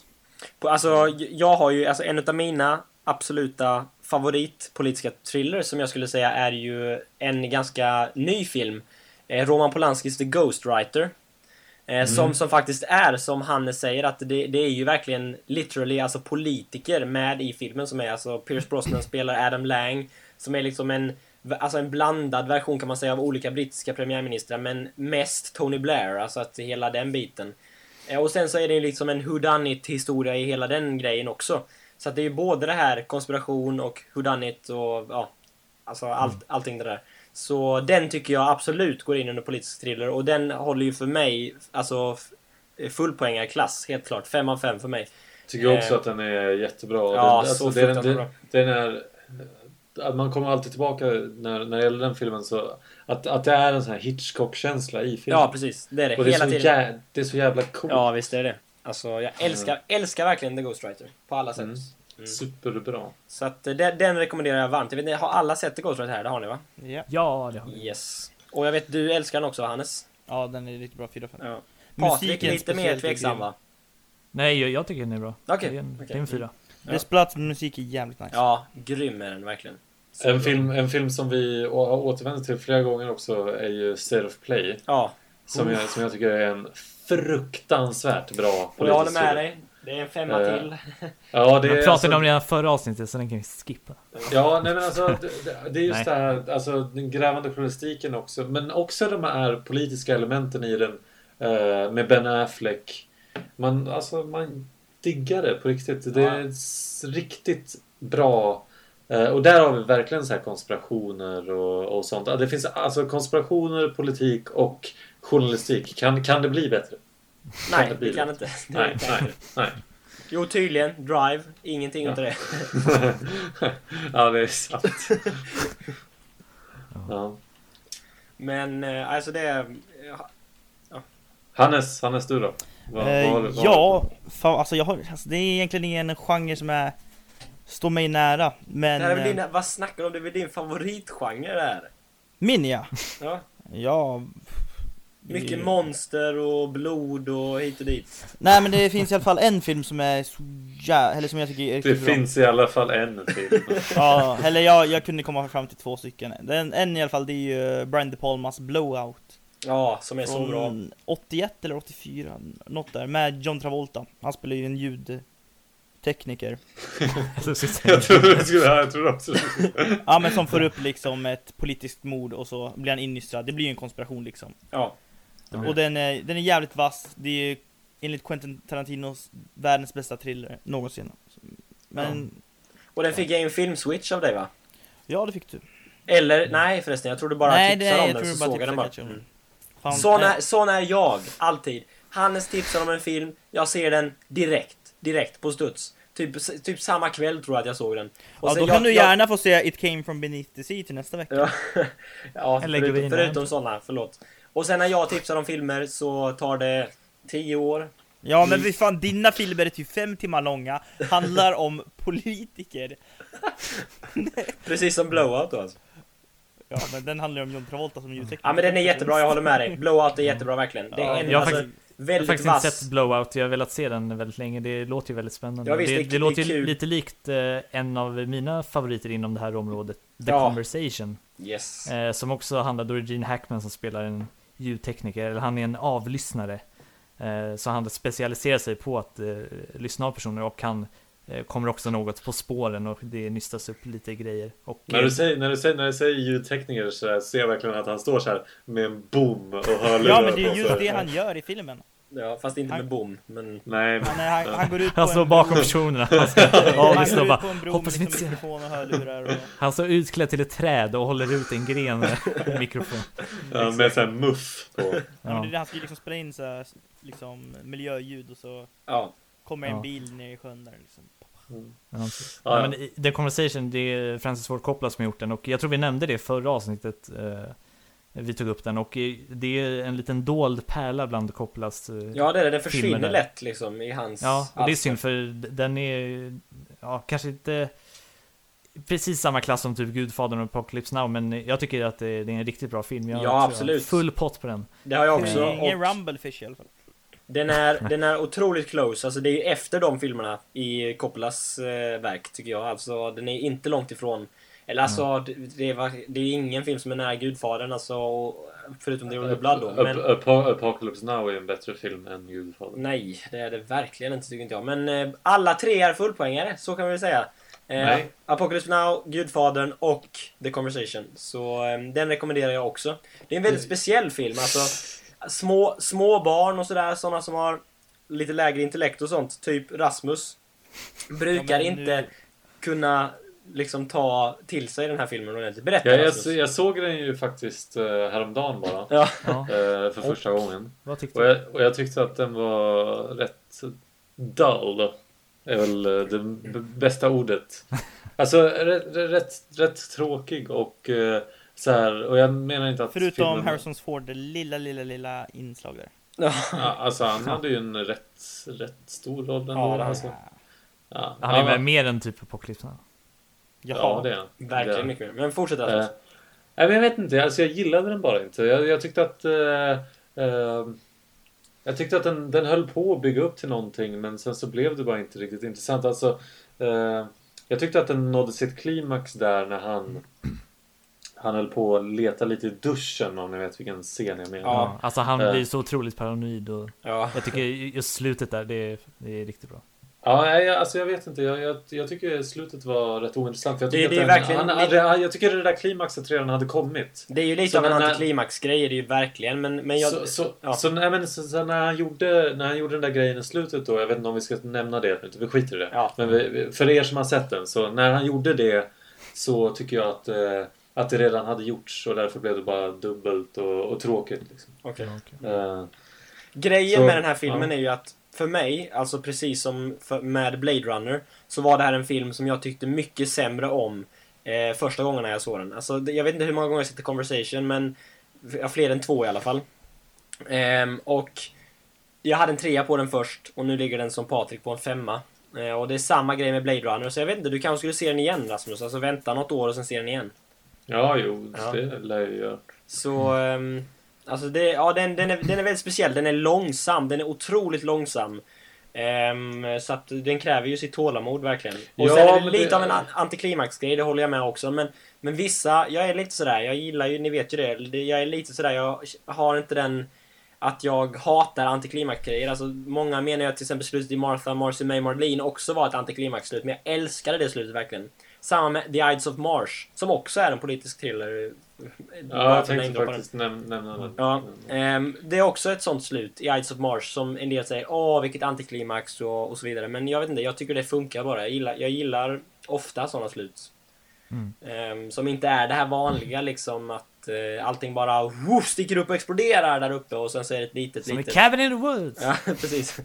S2: På, alltså, jag har ju, alltså en av mina absoluta favoritpolitiska thrillers som jag skulle säga är ju en ganska ny film. Eh, Roman Polanskis The Ghostwriter. Eh, som, som faktiskt är, som Hannes säger, att det, det är ju verkligen literally alltså politiker med i filmen som är alltså Pierce Brosnan spelar Adam Lang som är liksom en Alltså en blandad version kan man säga av olika brittiska premiärministrar men mest Tony Blair, alltså att hela den biten. Eh, Och sen så är det ju liksom en whodunit historia i hela den grejen också. Så att det är ju både det här konspiration och whodunit och ja, alltså allt, allting det där. Så den tycker jag absolut går in under politisk thriller och den håller ju för mig, alltså fullpoängarklass, helt klart. Fem av fem för mig.
S4: Tycker också
S2: Eh,
S4: att den är jättebra.
S2: ja,
S4: den,
S2: så
S4: det, är- det,
S2: bra.
S4: den är... Att man kommer alltid tillbaka när, när det gäller den filmen så... Att, att det är en sån här Hitchcock-känsla i filmen.
S2: Ja, precis. Det är det.
S4: Och det är,
S2: Hela
S4: så
S2: tiden.
S4: jä, det är så jävla coolt.
S2: Ja, visst är det. Alltså, jag älskar, älskar verkligen The Ghostwriter. På alla sätt.
S4: Mm.
S2: Mm.
S4: Superbra.
S2: Så att eh, den, den rekommenderar jag varmt. Jag vet, har alla sett The Ghostwriter här? Det har ni va?
S3: Ja.
S1: Ja, det har vi.
S2: Yes. Och jag vet, du älskar den också Hannes?
S3: ja, den är riktigt bra. 4 5
S2: Ja. Patrik
S3: Musiken
S2: lite mer
S3: är
S2: tveksam va?
S1: Nej, jag, jag tycker den är bra.
S2: Okej,
S1: Det är en,
S2: okej.
S1: det är en fyra.
S3: Med musik är jävligt nice.
S2: Ja, grym är den verkligen. Så
S4: En
S2: bra.
S4: film, en film som vi har återvänt till flera gånger också är ju State of Play.
S2: Ja,
S4: Som, jag, som jag tycker är en fruktansvärt bra
S2: och jag håller
S4: politisk
S2: med dig. Det är en femma
S4: Eh,
S2: till.
S4: Ja, det är
S1: pratade
S4: alltså-
S1: om redan förra avsnittet så den kan vi skippa.
S4: Ja, nej men alltså det, det- är just
S1: Nej.
S4: det här, alltså den grävande journalistiken också. Men också de här politiska elementen i den eh, med Ben Affleck. Man, alltså man diggar det på riktigt. Det är
S2: Ja.
S4: riktigt bra. Eh, och där har vi verkligen så här konspirationer och, och sånt. Ja, Det finns alltså konspirationer, politik och journalistik. Kan, kan det bli bättre?
S2: Nej,
S4: det blir
S2: det kan
S4: det.
S2: inte. Det
S4: Nej,
S2: kan
S4: nej,
S2: inte.
S4: nej.
S2: Jo, tydligen. Drive. Ingenting
S4: Ja.
S2: utav det.
S4: ja, det är sant. Ja.
S2: Men eh, alltså det är...
S4: Hannes, Hannes du då? Vad-
S3: Eh,
S4: vad har
S3: ja, fan, alltså, jag har, alltså, det är egentligen ingen genre som är, står mig nära. Men...
S2: det här är väl
S3: eh,
S2: din, vad snackar du om? Det är väl din favoritgenre det här?
S3: Min ja.
S2: Ja.
S3: Ja.
S2: Mycket monster och blod och hit och dit.
S3: Nej men det finns i alla fall en film som är så jä... eller som jag tycker är
S4: Det
S3: riktigt bra.
S4: finns i alla fall en till.
S3: Ja, eller jag, jag kunde komma fram till två stycken. Den, en i alla fall, det är ju Brian De Palmas Blowout.
S2: Ja, som är så bra.
S3: Från 81 eller 84, något där, med John Travolta. Han spelar ju en ljudtekniker.
S4: Jag tror det skulle, jag tror också.
S3: Ja men som får upp liksom ett politiskt mord och så blir han innystrad. Det blir ju en konspiration liksom.
S2: Ja.
S3: Och den är, den är jävligt vass. Det är ju enligt Quentin Tarantinos världens bästa thriller någonsin. Men
S2: Och den fick jag en filmswitch av dig va?
S3: ja, det fick du.
S2: Eller, nej förresten, jag tror du bara
S3: Nej,
S2: tipsade
S3: det-
S2: om
S3: jag
S2: den så såg jag den bara. Mm.
S3: Fan,
S2: Sån är, sån är jag, alltid. Hannes tipsar om en film, jag ser den direkt. Direkt, på studs. typ, typ samma kväll tror jag att jag såg den. Och
S3: Ja, då
S2: jag-
S3: kan du
S2: jag-
S3: gärna få se It came from beneath the sea till nästa vecka.
S2: Ja, förutom, förutom sådana, förlåt. Och sen när jag tipsar om filmer så tar det 10 år.
S3: Ja men fy fan, dina filmer är typ fem timmar långa, handlar om politiker.
S2: Precis som Blowout då alltså.
S3: Ja men den handlar ju om John Travolta som ljudtekniker.
S2: Ja men den är jättebra, jag håller med dig. Blowout är jättebra verkligen. Det är en,
S1: jag har
S2: alltså,
S1: faktiskt- Jag har faktiskt inte
S2: vass.
S1: sett Blowout, jag har velat se den väldigt länge. Det låter ju väldigt spännande.
S2: Ja, visst,
S1: det,
S2: det-
S1: det, låter ju lite likt eh, en av mina favoriter inom det här området, The
S2: Ja.
S1: Conversation.
S2: Yes.
S1: Eh, som också handlar, då är Gene Hackman som spelar en ljudtekniker, eller han är en avlyssnare. Eh, så han specialiserar sig på att eh, lyssna av personer och eh, kommer också något på spåren och det nystas upp lite grejer. Och,
S4: När
S1: eh,
S4: du säger, när du säger, när du säger ljudtekniker så här, ser jag verkligen att han står så här med en boom och hörlurar
S3: Ja men det är just det han gör i filmen.
S2: Ja, fast inte
S3: Han-
S2: med bom. Men
S4: Nej, men,
S3: Han, han, han går ut på
S1: han står bakom personerna. Han, ska
S3: Han
S1: avlyssna och
S3: går ut
S1: bara,
S3: på en bro
S1: hoppas inte
S3: liksom
S1: ser
S3: mikrofon och hörlurar och...
S1: Han står utklädd till ett träd och håller ut en gren med mikrofon.
S4: ja, med så här muff på.
S3: Ja. men
S1: Ja.
S3: är det, han ska ju liksom spela in så här, liksom miljöljud och så
S2: ja.
S3: kommer en
S1: Ja.
S3: bil ner i sjön där liksom.
S1: Ja,
S4: Ja,
S1: ja,
S4: ja.
S1: men The Conversation, det är Francis Ford Coppola som har gjort den och jag tror vi nämnde det förra avsnittet. Eh, vi tog upp den och det är en liten dold pärla bland Coppolas eh,
S2: ja, det är det. Den försvinner
S1: Filmer där.
S2: lätt liksom i hans...
S1: Ja, och det är synd för den är, ja, kanske inte precis samma klass som typ Gudfadern och Apocalypse Now, men jag tycker att det, det är en riktigt bra film. Jag
S2: Ja, absolut.
S1: Full pott på den.
S2: Det har jag
S3: Det
S2: också.
S3: är ingen
S2: Och
S3: Rumblefish i alla fall.
S2: Den, är, den är otroligt close. Alltså det är ju efter de filmerna i Coppolas eh, verk, tycker jag. Alltså den är inte långt ifrån. Eller alltså, det, det, var, det är ingen film som är nära Gudfadern, alltså. Förutom The Royal Blood då. Men...
S4: Ap- Ap- Apocalypse Now är en bättre film än Gudfadern.
S2: Nej, det är det verkligen inte tycker inte jag. Men eh, alla tre är fullpoängare, så kan vi väl säga. Eh,
S4: Nej.
S2: Apocalypse Now, Gudfadern och The Conversation. Så eh, den rekommenderar jag också. Det är en väldigt
S4: Mm.
S2: speciell film. Alltså, små, små barn och sådär, sådana som har lite lägre intellekt och sånt, typ Rasmus, brukar
S3: Ja, nu-
S2: inte kunna liksom ta till sig den här filmen ordentligt. Berätta
S4: Ja, jag,
S2: Rasmus.
S4: jag såg den ju faktiskt eh, häromdagen bara.
S2: Ja,
S4: eh, för första gången.
S1: vad tyckte
S4: Och jag, och jag tyckte att den var rätt dull. Är väl eh, det bästa ordet. Alltså rätt, rätt, rätt tråkig och så här. Och jag menar inte att
S3: Förutom
S4: filmen...
S3: Harrisons Ford, det lilla, lilla, lilla inslag där.
S2: ja.
S4: Alltså han hade ju en rätt, rätt stor roll ändå.
S2: Ja,
S4: alltså. ja.
S1: Han är
S4: Ja,
S1: väl mer än typ Apocalypse Now.
S4: Ja,
S3: Jaha.
S4: det är han.
S2: verkligen
S4: Ja.
S2: mycket mer. Men fortsätt
S4: Eh,
S2: Rasmus.
S4: nej, men jag vet inte, alltså jag gillade den bara inte. Jag, jag tyckte att... Eh, eh, jag tyckte att den, den höll på att bygga upp till någonting men sen så blev det bara inte riktigt intressant. Alltså, eh, jag tyckte att den nådde sitt klimax där när han han höll på att leta lite i duschen om ni vet vilken scen jag menar.
S2: Ja.
S1: Alltså han
S4: Eh.
S1: blir så otroligt paranoid och
S2: Ja.
S1: jag tycker just slutet där, det är, det är riktigt bra.
S4: Ja, nej, jag- alltså jag vet inte. Jag, jag, jag tycker slutet var rätt ointressant. Jag,
S2: Det-
S4: tycker
S2: det är
S4: att den,
S2: verkligen-
S4: han, han, jag tycker det där klimaxet redan hade kommit.
S2: Det är ju lite
S4: Så
S2: av en antiklimaxgrej, det är ju verkligen, men, men jag...
S4: så, så,
S2: ja.
S4: så, nej, men, så, så när, han gjorde, när han gjorde den där grejen i slutet då, jag vet inte om vi ska nämna det, eller inte, vi skiter i det.
S2: Ja.
S4: Men vi- för er som har sett den, så när han gjorde det så tycker jag att, eh, att det redan hade gjorts och därför blev det bara dubbelt och, och tråkigt. Liksom.
S2: Okej.
S4: Eh,
S2: Grejen
S4: Så,
S2: med den här filmen
S4: ja.
S2: är ju att för mig, alltså precis som för, med Blade Runner, så var det här en film som jag tyckte mycket sämre om eh, första gången jag såg den. Alltså, jag vet inte hur många gånger jag sett The Conversation, men fler än två i alla fall. Ehm, och jag hade en trea på den först, och nu ligger den som Patrik på en femma. Eh, och det är samma grej med Blade Runner, så jag vet inte, du kanske skulle se den igen Rasmus? Alltså vänta något år och sen se den igen.
S4: Ja, jo,
S2: Ja.
S4: det lär jag göra.
S2: Så, ehm, alltså det, ja den, den, är, den är väldigt speciell. Den är långsam, den är otroligt långsam. Ehm, så att den kräver ju sitt tålamod verkligen. Och
S4: Ja,
S2: sen är det lite
S4: det-
S2: av en an- antiklimaxgrej, det håller jag med också. Men, men vissa, jag är lite sådär, jag gillar ju, ni vet ju det, det- jag är lite sådär, jag har inte den att jag hatar antiklimaxgrejer. Alltså, många menar ju att till exempel slutet i Martha, Marcy May, Marlene också var ett antiklimaxslut, men jag älskade det slutet verkligen. Samma med The Ides of Mars, som också är en politisk thriller.
S4: Ja, jag tänkte
S2: den.
S4: faktiskt näm- nämna det.
S2: Ja, ehm, det är också ett sånt slut i Ides of Mars som en del säger åh vilket antiklimax och, och så vidare. Men jag vet inte, jag tycker det funkar bara. Jag gillar, jag gillar ofta såna slut.
S1: Mm.
S2: Ehm, som inte är det här vanliga liksom att uh, allting bara woof, sticker upp och exploderar där uppe och sen så är det ett litet,
S1: Som i
S2: litet...
S1: Cabin in the Woods!
S2: Ja, precis.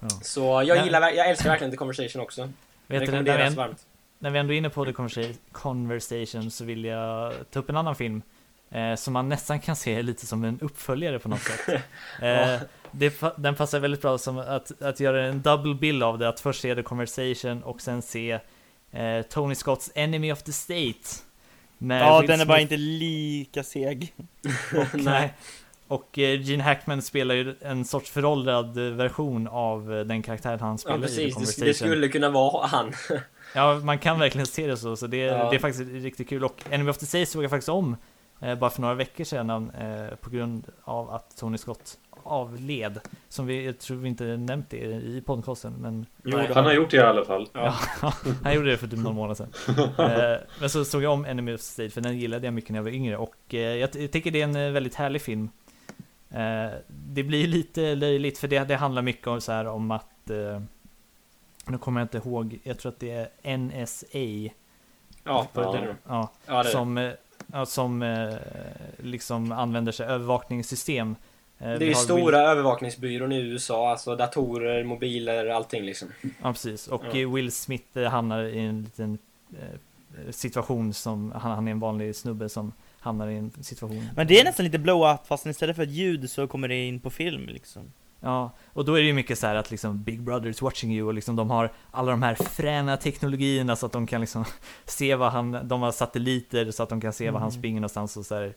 S1: Ja.
S2: Så jag
S1: Ja.
S2: gillar, jag älskar verkligen The Conversation också.
S1: Vet du,
S2: Rekommenderas
S1: änd-
S2: varmt.
S1: När vi ändå är inne på The Conversa- Conversation så vill jag ta upp en annan film eh, som man nästan kan se lite som en uppföljare på något sätt. Eh, det, den passar väldigt bra som att, att göra en double bill av det, att först se The Conversation och sen se eh, Tony Scotts Enemy of the State.
S3: Ja,
S1: Will
S3: den är bara
S1: Smith
S3: inte lika seg.
S1: och, nej. Och eh, Gene Hackman spelar ju en sorts föråldrad eh, version av eh, den karaktären han
S2: Ja
S1: spelar i The
S2: precis,
S1: Conversation.
S2: det skulle kunna vara han.
S1: Ja, man kan verkligen se det så, så det,
S2: Ja.
S1: det är faktiskt riktigt kul. Och Enemy of the State såg jag faktiskt om eh, bara för några veckor sedan eh, på grund av att Tony Scott avled. Som vi, jag tror vi inte nämnt det i podcasten, men
S2: Jo,
S4: han har gjort det i alla fall.
S2: Ja.
S1: han gjorde det för typ någon månad sedan. Eh, men så såg jag om Enemy of the State, för den gillade jag mycket när jag var yngre. Och eh, jag, jag tycker det är en eh, väldigt härlig film. Eh, det blir lite löjligt, för det, det handlar mycket om, så här, om att eh, nu kommer jag inte ihåg, jag tror att det är NSA
S2: Ja,
S4: Ja.
S2: det är.
S1: Ja,
S2: Ja, det
S1: som, eh, som eh, liksom använder sig övervakningssystem. Eh,
S2: Det är stora övervakningsbyrån i USA, alltså datorer, mobiler, allting liksom.
S1: Will, ja, precis. Och
S2: Ja.
S1: Will Smith hamnar i en liten situation som, han, han är en vanlig snubbe som hamnar i en situation.
S3: Men det är nästan lite blow-up, fast istället för ett ljud så kommer det in på film liksom.
S1: Ja, och då är det ju mycket så här att liksom Big Brother is watching you och liksom de har alla de här fräna teknologierna så att de kan liksom se vad han, de har satelliter så att de kan se var han
S3: Mm.
S1: springer någonstans och så här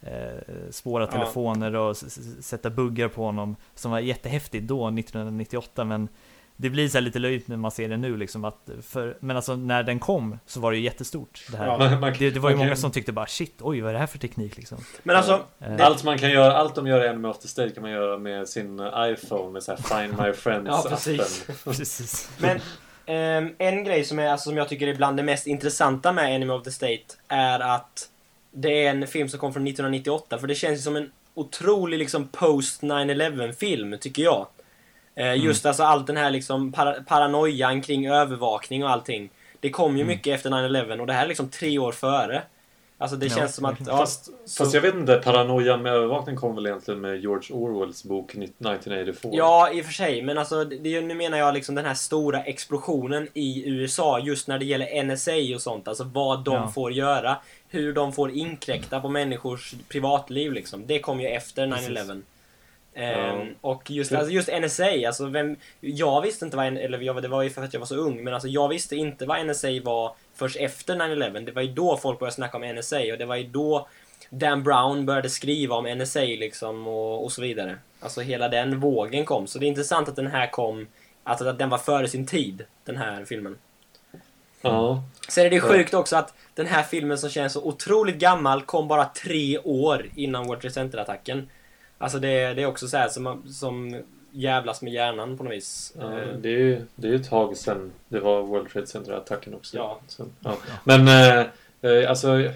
S1: eh, spåra
S2: Ja.
S1: telefoner och s- s- sätta buggar på honom som var jättehäftigt då 1998 men det blir så här lite löjligt när man ser det nu liksom att för, men alltså när den kom så var det ju jättestort det här.
S2: Ja.
S4: Man, man,
S1: Det, det var ju
S4: man kan-
S1: många som tyckte bara shit, oj vad är det här för teknik liksom?
S2: Men alltså,
S1: Eh,
S4: Allt man kan göra, allt de gör i Enemy of the State kan man göra med sin iPhone med så här Find My Friends
S2: Ja, precis.
S4: appen.
S1: precis.
S2: Men ehm, en grej som, är, alltså, som jag tycker är bland det mest intressanta med Enemy of the State är att det är en film som kom från 1998, för det känns ju som en otrolig liksom post 9-11 film, tycker jag. Eh, just alltså allt den här liksom para paranoian kring övervakning och allting. Det kom ju
S1: Mm.
S2: mycket efter 9-11 och det här är liksom tre år före. Alltså det
S1: Ja,
S2: känns som att... Ja,
S4: Fast, fast jag vet inte, paranoian med övervakning kom väl egentligen med George Orwells bok 1984?
S2: Ja, i och för sig. Men alltså, det- nu menar jag liksom den här stora explosionen i USA just när det gäller NSA och sånt. Alltså vad de
S1: Ja.
S2: får göra. Hur de får inkräkta på människors privatliv liksom. Det kom ju efter 9-11. Ehm, och just, alltså just NSA, alltså vem, jag visste inte vad, eller jag, det var ju för att jag var så ung, men alltså jag visste inte vad NSA var först efter 9-11. Det var ju då folk började snacka om NSA och det var ju då Dan Brown började skriva om NSA liksom och, och så vidare. Alltså hela den vågen kom. Så det är intressant att den här kom, alltså att den var före sin tid, den här filmen.
S4: Ja.
S2: Sen är det sjukt också att den här filmen som känns så otroligt gammal kom bara tre år innan World Trade Center-attacken. Alltså det, det är också så här som, som jävlas med hjärnan på något vis.
S4: Ja,
S2: Eh,
S4: det är ju det är ju ett tag sedan det var World Trade Center-attacken också.
S2: Ja.
S4: Så, ja. Men eh, eh, alltså...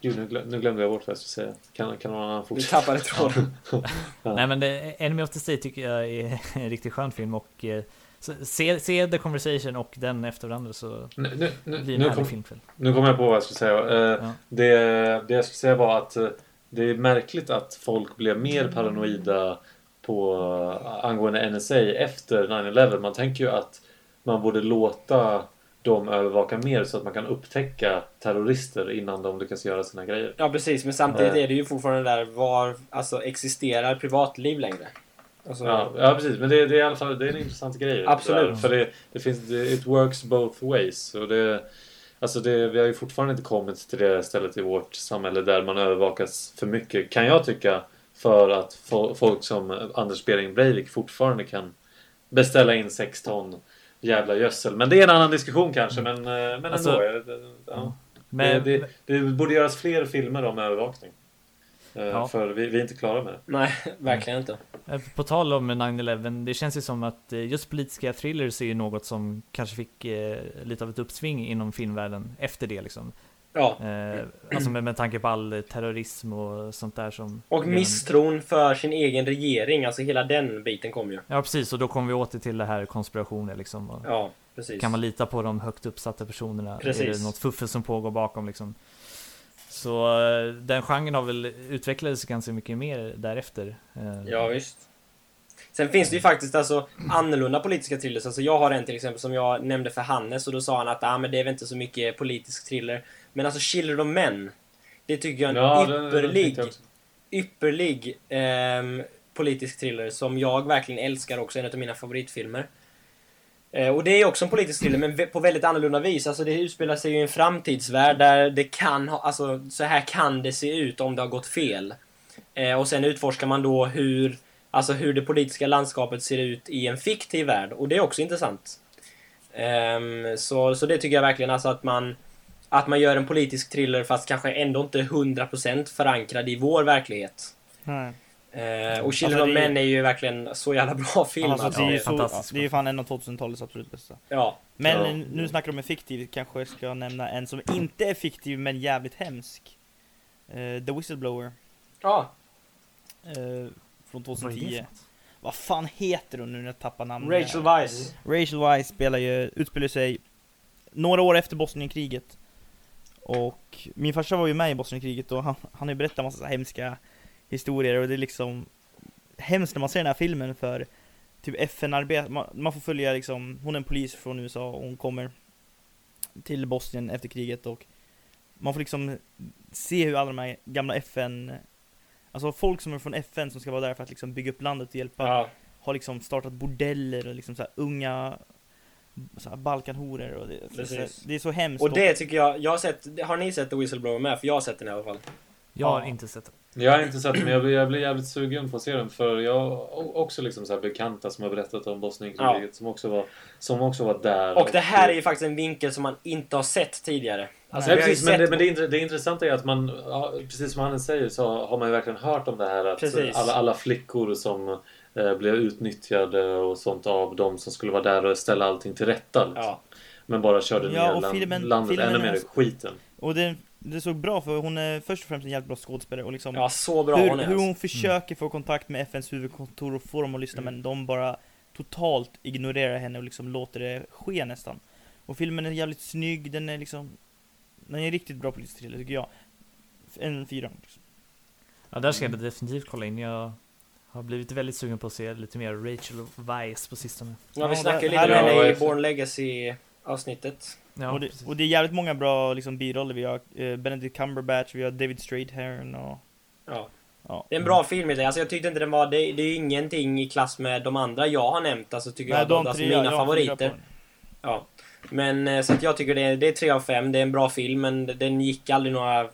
S4: Gud, nu, glöm, nu glömde jag bort vad jag skulle säga. Kan, kan någon annan
S2: Vi
S4: fortsätta?
S2: tappade tråden.
S4: Ja.
S1: Nej men det, Enemy of the State tycker jag är en riktigt skön film och eh, se, se The Conversation och den efter varandra så
S4: Nu, nu,
S1: blir
S4: nu,
S1: det en
S4: nu,
S1: härlig
S4: kom,
S1: filmkväll.
S4: nu kommer jag på vad jag skulle säga. Eh,
S1: Ja.
S4: det, det jag skulle säga var att det är märkligt att folk blev mer paranoida på, eh, angående NSA efter 9-11. Man tänker ju att man borde låta dem övervaka mer så att man kan upptäcka terrorister innan de lyckas göra sina grejer.
S2: Ja precis, men samtidigt
S4: Nej.
S2: är det ju fortfarande där var, alltså existerar privatliv längre? Alltså,
S4: Ja, ja precis, men det, det är i alla fall det är en intressant grej.
S2: Absolut.
S4: Där, för det, det finns, det, it works both ways. Och det, alltså det, vi har ju fortfarande inte kommit till det stället i vårt samhälle där man övervakas för mycket, kan jag tycka. För att fo- folk som Anders Behring Breivik fortfarande kan beställa in 6 ton jävla gödsel. Men det är en annan diskussion kanske, men, eh, men
S1: Alltså,
S4: ändå. det- Ja.
S1: Men,
S4: det, det, det borde göras fler filmer om övervakning. Eh,
S1: Ja.
S4: För vi, vi är inte klara med det.
S2: Nej, verkligen inte.
S1: Eh, På tal om 9-11, det känns ju som att eh, just politiska thrillers är ju något som kanske fick eh, lite av ett uppsving inom filmvärlden efter det liksom.
S2: Ja.
S1: Alltså med, med tanke på all terrorism och sånt där som...
S2: Och misstron för sin egen regering, alltså hela den biten kom ju.
S1: Ja precis, och då kommer vi åter till det här konspirationer liksom.
S2: Ja, precis.
S1: Kan man lita på de högt uppsatta personerna? Är
S2: Precis.
S1: det något fuffel som pågår bakom liksom? Så eh, den genren har väl utvecklats ganska mycket mer därefter. Eh,
S2: Ja, visst. Sen finns det ju faktiskt alltså annorlunda politiska thrillers. Alltså jag har en till exempel som jag nämnde för Hannes och då sa han att ah, men det är väl inte så mycket politisk thriller. Men alltså Children of Men. Det tycker jag är en
S4: Ja,
S2: ypperlig,
S4: jag också.
S2: ypperlig ehm, politisk thriller som jag verkligen älskar också. En av mina favoritfilmer. Eh, och det är också en politisk thriller, men på väldigt annorlunda vis. Alltså det utspelar sig ju i en framtidsvärld där det kan ha, alltså så här kan det se ut om det har gått fel. Eh, och sen utforskar man då hur, alltså hur det politiska landskapet ser ut i en fiktiv värld. Och det är också intressant. Ehm, så, så det tycker jag verkligen, alltså att man, att man gör en politisk thriller fast kanske ändå inte 100% förankrad i vår verklighet.
S3: Nej.
S2: Eh, och Children
S3: Alltså,
S2: of Men är ju verkligen så jävla bra film.
S3: Alltså,
S2: Alltså,
S3: det, är ju så,
S1: fantastiskt
S3: det är ju fan en av 2000-talets absolut bästa.
S2: Ja.
S3: Men
S4: Ja.
S3: nu snackar de om fiktiv, kanske jag ska nämna en som inte är fiktiv men jävligt hemsk. Eh, The Whistleblower.
S2: Ja.
S3: eh, från
S1: Vad är det
S3: 2010.
S1: för något?
S3: Vad fan heter hon nu när jag tappar namnet?
S2: Rachel Weisz.
S3: Rachel Weisz spelar ju, utspelar sig några år efter Bosnienkriget. Och min farsa var ju med i Bosnienkriget och han, han har ju berättat massa hemska historier och det är liksom hemskt när man ser den här filmen för typ FN-arbete, man, man får följa liksom, hon är en polis från USA och hon kommer till Bosnien efter kriget och man får liksom se hur alla de här gamla FN Alltså folk som är från FN som ska vara där för att liksom bygga upp landet och hjälpa
S2: Ja.
S3: har liksom startat bordeller och liksom så här unga så här balkanhoror och det, det är så hemskt.
S2: Och det tycker jag, jag har sett, har ni sett The Whistleblower med? För jag har sett den i alla fall.
S1: Jag har
S3: Ja.
S1: inte sett den.
S4: Jag har inte sett den, men jag blir, jag blir jävligt sugen på att se den för jag har också liksom så här bekanta som har berättat om Bosnienkriget som, också var, som också var där.
S2: Och det här är ju faktiskt en vinkel som man inte har sett tidigare. Alltså,
S4: Nej, precis, men,
S2: sett-
S4: det, men det, det intressanta är att man, ja, precis som han säger, så har man ju verkligen hört om det här att
S2: Precis.
S4: alla, alla flickor som eh, blev utnyttjade och sånt av de som skulle vara där och ställa allting till rätta. Liksom.
S2: Ja.
S4: Men bara körde
S3: Ja,
S4: ner
S3: och
S4: land,
S3: filmen-
S4: landet
S3: filmen
S4: ännu mer i skiten.
S3: Och det, det såg bra för hon är först och främst en jävligt bra skådespelare och liksom
S2: ja, så bra
S3: hur,
S2: hon är.
S3: hur
S2: alltså.
S3: hon försöker få kontakt med FNs huvudkontor och få dem att lyssna men de bara totalt ignorerar henne och liksom låter det ske nästan. Och filmen är jävligt snygg, den är liksom Den är riktigt bra politisk thriller tycker jag. En fyra. Liksom.
S1: Ja, där ska jag definitivt kolla in. Jag har blivit väldigt sugen på att se lite mer Rachel Weisz på sistone.
S2: Ja, vi snackade lite om henne i Born Legacy avsnittet.
S1: Ja,
S3: och, det, och det är jävligt många bra liksom, biroller. Vi har eh, Benedict Cumberbatch, vi har David Strathairn och
S2: Ja.
S3: ja.
S2: Det är en bra film i det. Alltså jag tyckte inte den var... Det, det är ju ingenting i klass med de andra jag har nämnt. Alltså tycker jag.
S3: de
S2: alltså
S3: tre-
S2: mina
S3: jag
S2: favoriter. Ja. Men eh, så att jag tycker det är, det är 3 av 5. Det är en bra film men den gick aldrig några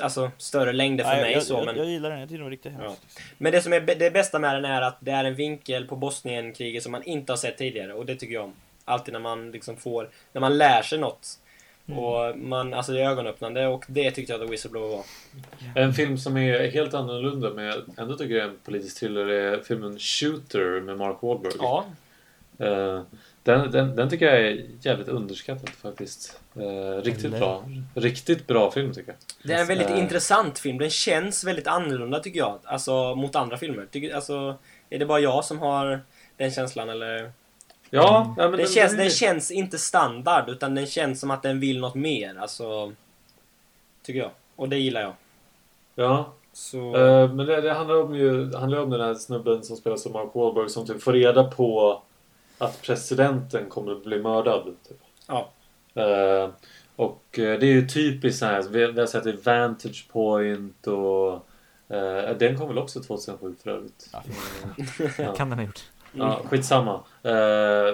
S2: alltså, större längder för
S3: Nej,
S2: mig
S3: jag,
S2: så.
S3: jag,
S2: Men,
S3: jag gillar den, jag tycker den var riktigt
S2: Ja.
S3: hemsk. Liksom.
S2: men det som är det bästa med den är att det är en vinkel på Bosnienkriget som man inte har sett tidigare. Och det tycker jag om. Alltid när man liksom får... När man lär sig något.
S3: Mm.
S2: Och man, alltså det är ögonöppnande och det tyckte jag The Whistleblower var.
S4: En film som är helt annorlunda men jag ändå tycker är en politisk thriller är filmen Shooter med Mark Wahlberg.
S2: Ja.
S4: Eh, den, den, den tycker jag är jävligt underskattad faktiskt. Eh, riktigt
S1: Eller?
S4: bra. Riktigt bra film tycker jag.
S2: Det är en väldigt
S4: Eh.
S2: intressant film. Den känns väldigt annorlunda tycker jag. Alltså mot andra filmer. Tycker, alltså, är det bara jag som har den känslan eller?
S4: Ja, ja men
S2: Den, känns, den känns inte standard utan den känns som att den vill något mer. Alltså, tycker jag. Och det gillar jag.
S4: Ja,
S2: Så...
S4: eh, men det, det handlar om ju handlar om den här snubben som spelas av Mark Wahlberg som typ får reda på att presidenten kommer att bli mördad. Typ.
S2: Ja.
S4: Eh, och eh, det är ju typiskt så här, vi, vi har sett i Vantage Point och eh, den kom väl också 2007 för övrigt.
S3: Ja.
S4: Ja.
S1: Kan den ha gjort.
S4: Ja, skitsamma. Uh,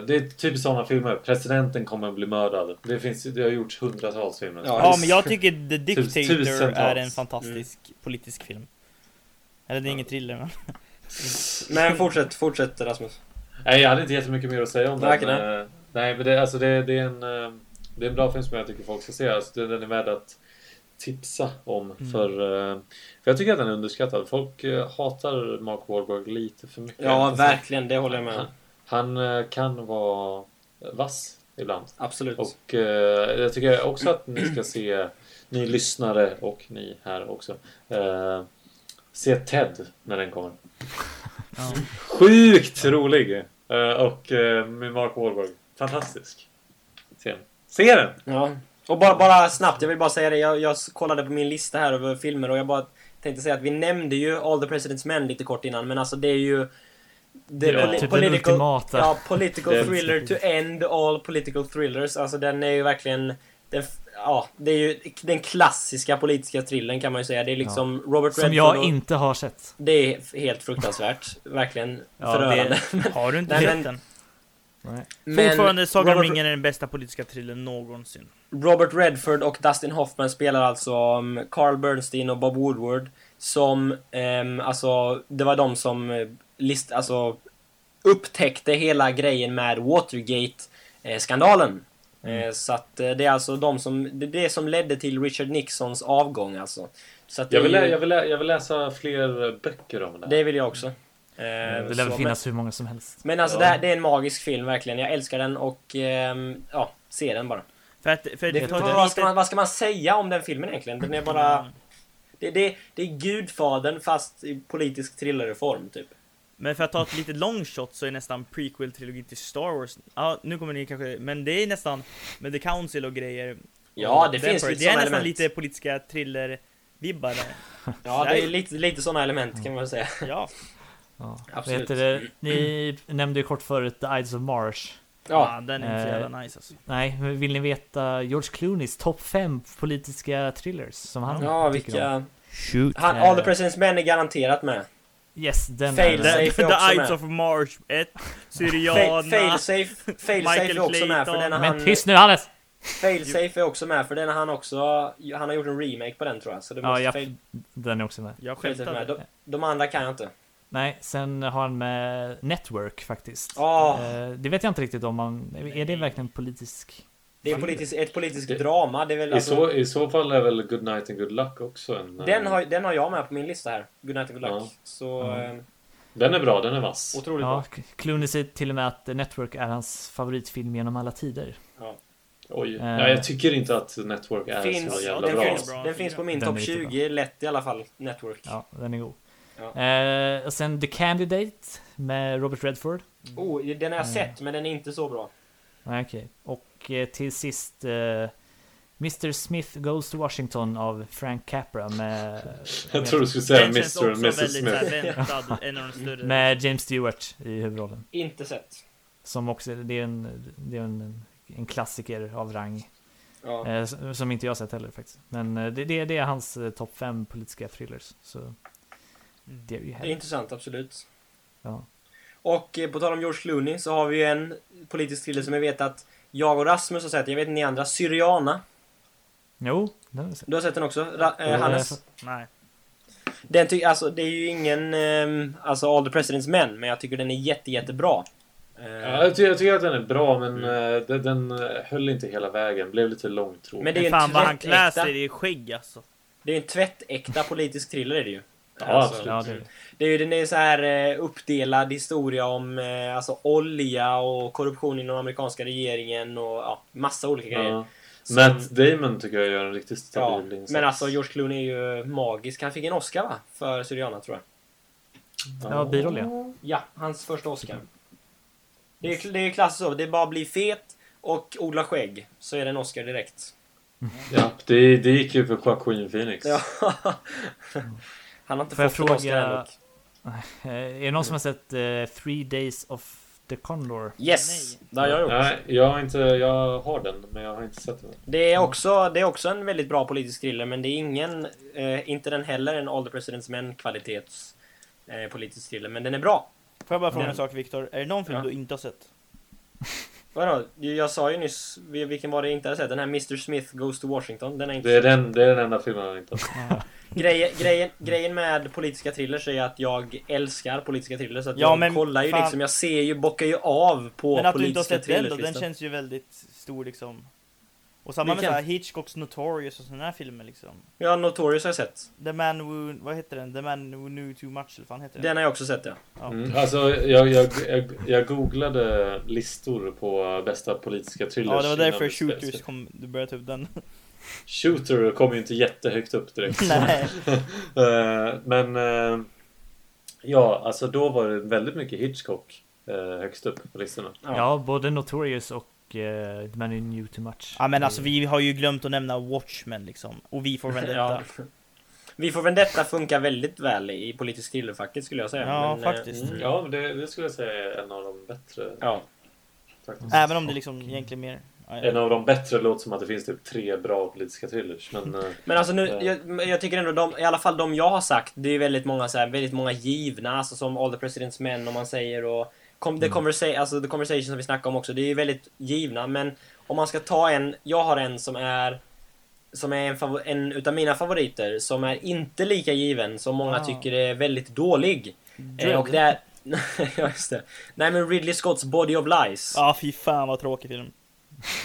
S4: det är typ sådana filmer. Presidenten kommer att bli mördad. Det, finns, det har gjorts hundratals filmer.
S2: Ja,
S3: Ja, men jag tycker The Dictator
S4: tusentals.
S3: är en fantastisk politisk film. Eller det är ingen thriller men...
S2: Men fortsätt, fortsätt Rasmus.
S4: Nej, jag hade inte jättemycket mer att säga om den.
S2: Verkligen.
S4: Eh, nej, men det, alltså det, det, är en, eh, det är en bra film som jag tycker folk ska se. Alltså, den den är värd att tipsa om.
S3: Mm.
S4: För, eh, för jag tycker att den är underskattad. Folk eh, hatar Mark Wahlberg lite för mycket.
S2: Ja,
S4: Alltså,
S2: verkligen. Det håller jag med om.
S4: Han eh, kan vara vass ibland.
S2: Absolut.
S4: Och eh, jag tycker också att ni ska se, ni lyssnare och ni här också, eh, se Ted när den kommer.
S3: Ja.
S4: Sjukt rolig! Eh, och med Mark Wahlberg. Fantastisk. Se den. Se den!
S2: Ja. Och bara, bara snabbt, jag vill bara säga det. Jag, jag kollade på min lista här över filmer och jag bara tänkte säga att vi nämnde ju All the President's Men lite kort innan, men alltså det är ju... Det är
S1: Ja,
S2: poli-
S1: typ
S2: political, ja, political thriller to end all political thrillers. Alltså den är ju verkligen... Den, ja, det är ju den klassiska politiska thrillern kan man ju säga. Det är liksom Robert
S1: Som
S2: Redford
S1: jag
S2: och,
S1: inte har sett.
S2: Det är helt fruktansvärt. Verkligen
S1: Ja,
S2: förödande.
S3: Har du inte sett den?
S1: Nej.
S2: Men
S3: Fortfarande Sagan om
S2: Robert,
S3: ringen är den bästa politiska thrillern någonsin.
S2: Robert Redford och Dustin Hoffman spelar alltså um, Carl Bernstein och Bob Woodward. Som, ehm, alltså, det var de som eh, list, alltså, upptäckte hela grejen med Watergate-skandalen.
S1: Mm.
S2: Eh, så att eh, det är alltså de som, det det som ledde till Richard Nixons avgång alltså. Så att det,
S4: Jag vill,
S2: ju-
S4: jag, vill, lä- jag vill läsa fler böcker om det
S2: det vill jag också. Eh,
S1: Det lär
S2: så,
S1: väl finnas hur många som helst.
S2: Men, men alltså
S4: Ja.
S2: det, här, det är en magisk film verkligen. Jag älskar den och ehm, ja, se den bara.
S3: För att, för
S2: Det,
S3: ett
S2: vad, ska man, vad ska man säga om den filmen egentligen? Den är bara... Det, det, det är Gudfadern fast i politisk thrillerreform typ.
S3: Men för att ta ett litet long shot så är nästan prequel-trilogin till Star Wars. Ja, nu kommer ni kanske, men det är nästan med The Council och grejer.
S2: Ja, det finns lite
S3: Det är nästan
S2: element.
S3: lite politiska thriller-vibbar.
S2: Ja, det är lite, lite såna element kan man väl säga.
S3: Ja.
S1: Ja.
S2: Absolut.
S1: Vet du, ni nämnde ju kort förut The Ides of Mars.
S3: ja,
S2: Ja,
S3: den är inte så
S1: Eh,
S3: jävla nice alltså.
S1: Nej, men vill ni veta George Clooneys topp 5 politiska thrillers som han
S2: ja vilka...
S3: Shoot.
S2: Han,
S1: Eh.
S2: All the President's Men är garanterat med.
S1: Yes, den
S2: Fail
S1: är
S2: safe.
S3: The, Ides of Mars 1,
S2: Fa-
S3: Syriana,
S2: Failsafe
S3: Michael
S2: är också med för
S3: Clayton.
S2: den har
S1: Men
S2: han...
S1: tyst nu Hannes!
S2: Failsafe är också med för den har han också... Han har gjort en remake på den tror jag. Så det
S1: Ja,
S2: måste
S1: jag-
S2: fail,
S1: Den är också med.
S3: Jag skämtade.
S2: De, de andra kan jag inte.
S1: Nej, sen har han med Network faktiskt.
S2: Ja.
S1: Eh, det vet jag inte riktigt om man... Är det verkligen politisk?
S2: Det är politisk, ett politiskt
S4: Det-
S2: drama. Det är väl
S4: I,
S2: alltså,
S4: så, I så fall är väl Good Night and Good Luck också en... eh,
S2: den, har, den har jag med på min lista här. Good Night and Good Luck.
S4: Ja.
S2: Så...
S1: Ja.
S2: eh,
S4: Den är bra, den är vass.
S2: Otroligt
S1: Ja,
S2: bra.
S1: Clooney säger till och med att Network är hans favoritfilm genom alla tider.
S4: Oj.
S1: Eh.
S4: Ja, jag tycker inte att Network är
S2: Finns,
S4: så jävla
S2: den,
S4: bra.
S2: finns, den finns på min topp
S1: jättebra.
S2: 20 lätt i alla fall. Network.
S1: Ja, den är god.
S2: Ja.
S1: Eh, och sen The Candidate med Robert Redford.
S2: Oh, den har jag
S1: Mm.
S2: sett, men den är inte så bra.
S1: Okej. Och eh, till sist eh, Mr Smith Goes to Washington av Frank Capra med...
S4: Jag tror du skulle säga Mr och Mrs
S3: väldigt
S4: Smith.
S3: såhär väntad, en av de större.
S1: Med James Stewart i huvudrollen.
S2: Inte sett.
S1: Som också, det är en, det är en, en klassiker av rang.
S2: Ja.
S1: Eh, som inte jag sett heller faktiskt. Men eh, det, det, det är hans eh, topp fem politiska thrillers. Så det är ju
S2: Det är intressant, absolut.
S1: Ja.
S2: Och eh, på tal om George Clooney så har vi ju en politisk thriller som jag vet att jag och Rasmus har sett. Jag vet inte ni andra. Syriana.
S1: Jo, den har jag sett.
S2: Du har sett den också? Ra- eh, Hannes?
S3: Nej.
S2: Den ty- alltså, det är ju ingen, ehm, alltså All the President's Men, men jag tycker den är jätte, jättebra. Eh,
S4: Ja, jag, tycker, jag tycker att den är bra, men eh, den, den eh, höll inte hela vägen. Blev lite långtråkig.
S2: Men det är ju en
S3: fan vad han klär
S2: tvättäkta,
S3: sig i skägg alltså.
S2: det är en tvättäkta politisk thriller är det ju.
S4: Ja,
S2: Alltså,
S4: absolut.
S1: Ja, det är det.
S2: Är ju den är så här eh, uppdelad historia om eh, alltså olja och korruption inom amerikanska regeringen och ja, massa olika grejer.
S4: Ja.
S2: Som-
S4: Matt Damon tycker jag gör en riktigt
S2: Ja,
S4: stabil insats.
S2: men alltså George Clooney är ju magisk. Han fick en Oscar va? För Syriana tror jag.
S1: Ja, biroll ja.
S2: Ja, hans första Oscar. Det är, det är klassiskt så. Det är bara bli fet och odla skägg. Så är det en Oscar direkt.
S4: Ja, det, det gick ju för Joaquin Phoenix.
S2: Ja. Han har inte
S1: Får jag
S2: fått Oscar
S1: fråga- är det någon som har sett eh, Three Days of the Condor?
S2: Yes! Det har jag gjort.
S4: Nej, jag har, inte, jag har den, men jag har inte sett den.
S2: Det är, också, det är också en väldigt bra politisk thriller, men det är ingen, eh, inte den heller, en All the President's Men kvalitets eh, politisk thriller, men den är bra.
S3: Får jag bara fråga
S2: Den-
S3: en sak Viktor? Är det någon film
S2: Ja.
S3: du inte har sett?
S2: Vadå? Jag sa ju nyss vil- vilken var det jag inte hade sett. Den här Mr Smith Goes to Washington. Den är inte
S4: Det är den, det är den enda filmen jag inte har sett.
S2: Grejen, grejen, grejen med politiska thrillers är att jag älskar politiska thrillers. Så att
S3: Ja,
S2: jag
S3: men
S2: kollar ju
S3: fan-
S2: liksom, jag ser ju, bockar ju av på
S3: Men att du inte har
S2: politiska
S3: sett den då? Den känns ju väldigt stor liksom. Och samma med
S2: Vilken?
S3: såhär Hitchcocks Notorious och sådana här filmer liksom.
S2: Ja, Notorious har jag sett.
S3: The Man Who, vad heter den? The Man Who Knew Too Much eller vad fan heter den?
S2: Den har jag också sett ja.
S3: Ja.
S4: Mm. Alltså, jag, jag, jag, jag googlade listor på bästa politiska thrillers.
S3: Ja, det var därför. Shooters kom, du började ta upp den.
S4: Shooter kom ju inte jättehögt upp direkt.
S3: Nej.
S4: Eh, men eh, ja, alltså då var det väldigt mycket Hitchcock eh, högst upp på listorna.
S1: Ja, både Notorious och uh, The Man Who Knew Too Much.
S3: Ja men alltså vi har ju glömt att nämna Watchmen liksom. Och vi får väl
S2: ja. Vi får Vendetta funkar väldigt väl i politisk thrillerfacket skulle jag säga.
S3: Ja,
S2: eh,
S3: faktiskt.
S2: mm,
S4: Ja, men det, det skulle jag säga är en av de bättre.
S2: ja.
S4: Faktiskt.
S3: Även om det liksom egentligen mer...
S4: En av de bättre låter som att det finns typ tre bra politiska thrillers. Men eh,
S2: Men alltså nu,
S4: Ja.
S2: jag, jag tycker ändå de, i alla fall de jag har sagt, det är väldigt många så här, väldigt många givna, alltså som All the President's Men om man säger och com, the, conversa alltså, the Conversation som vi snackade om också, det är ju väldigt givna, men om man ska ta en, jag har en som är som är en, en utav mina favoriter, som är inte lika given, som många
S3: Ah.
S2: tycker är väldigt dålig. Eh, och det är... ja, just det. Nej men Ridley Scotts Body of Lies.
S3: Ja, fy fan vad tråkig film.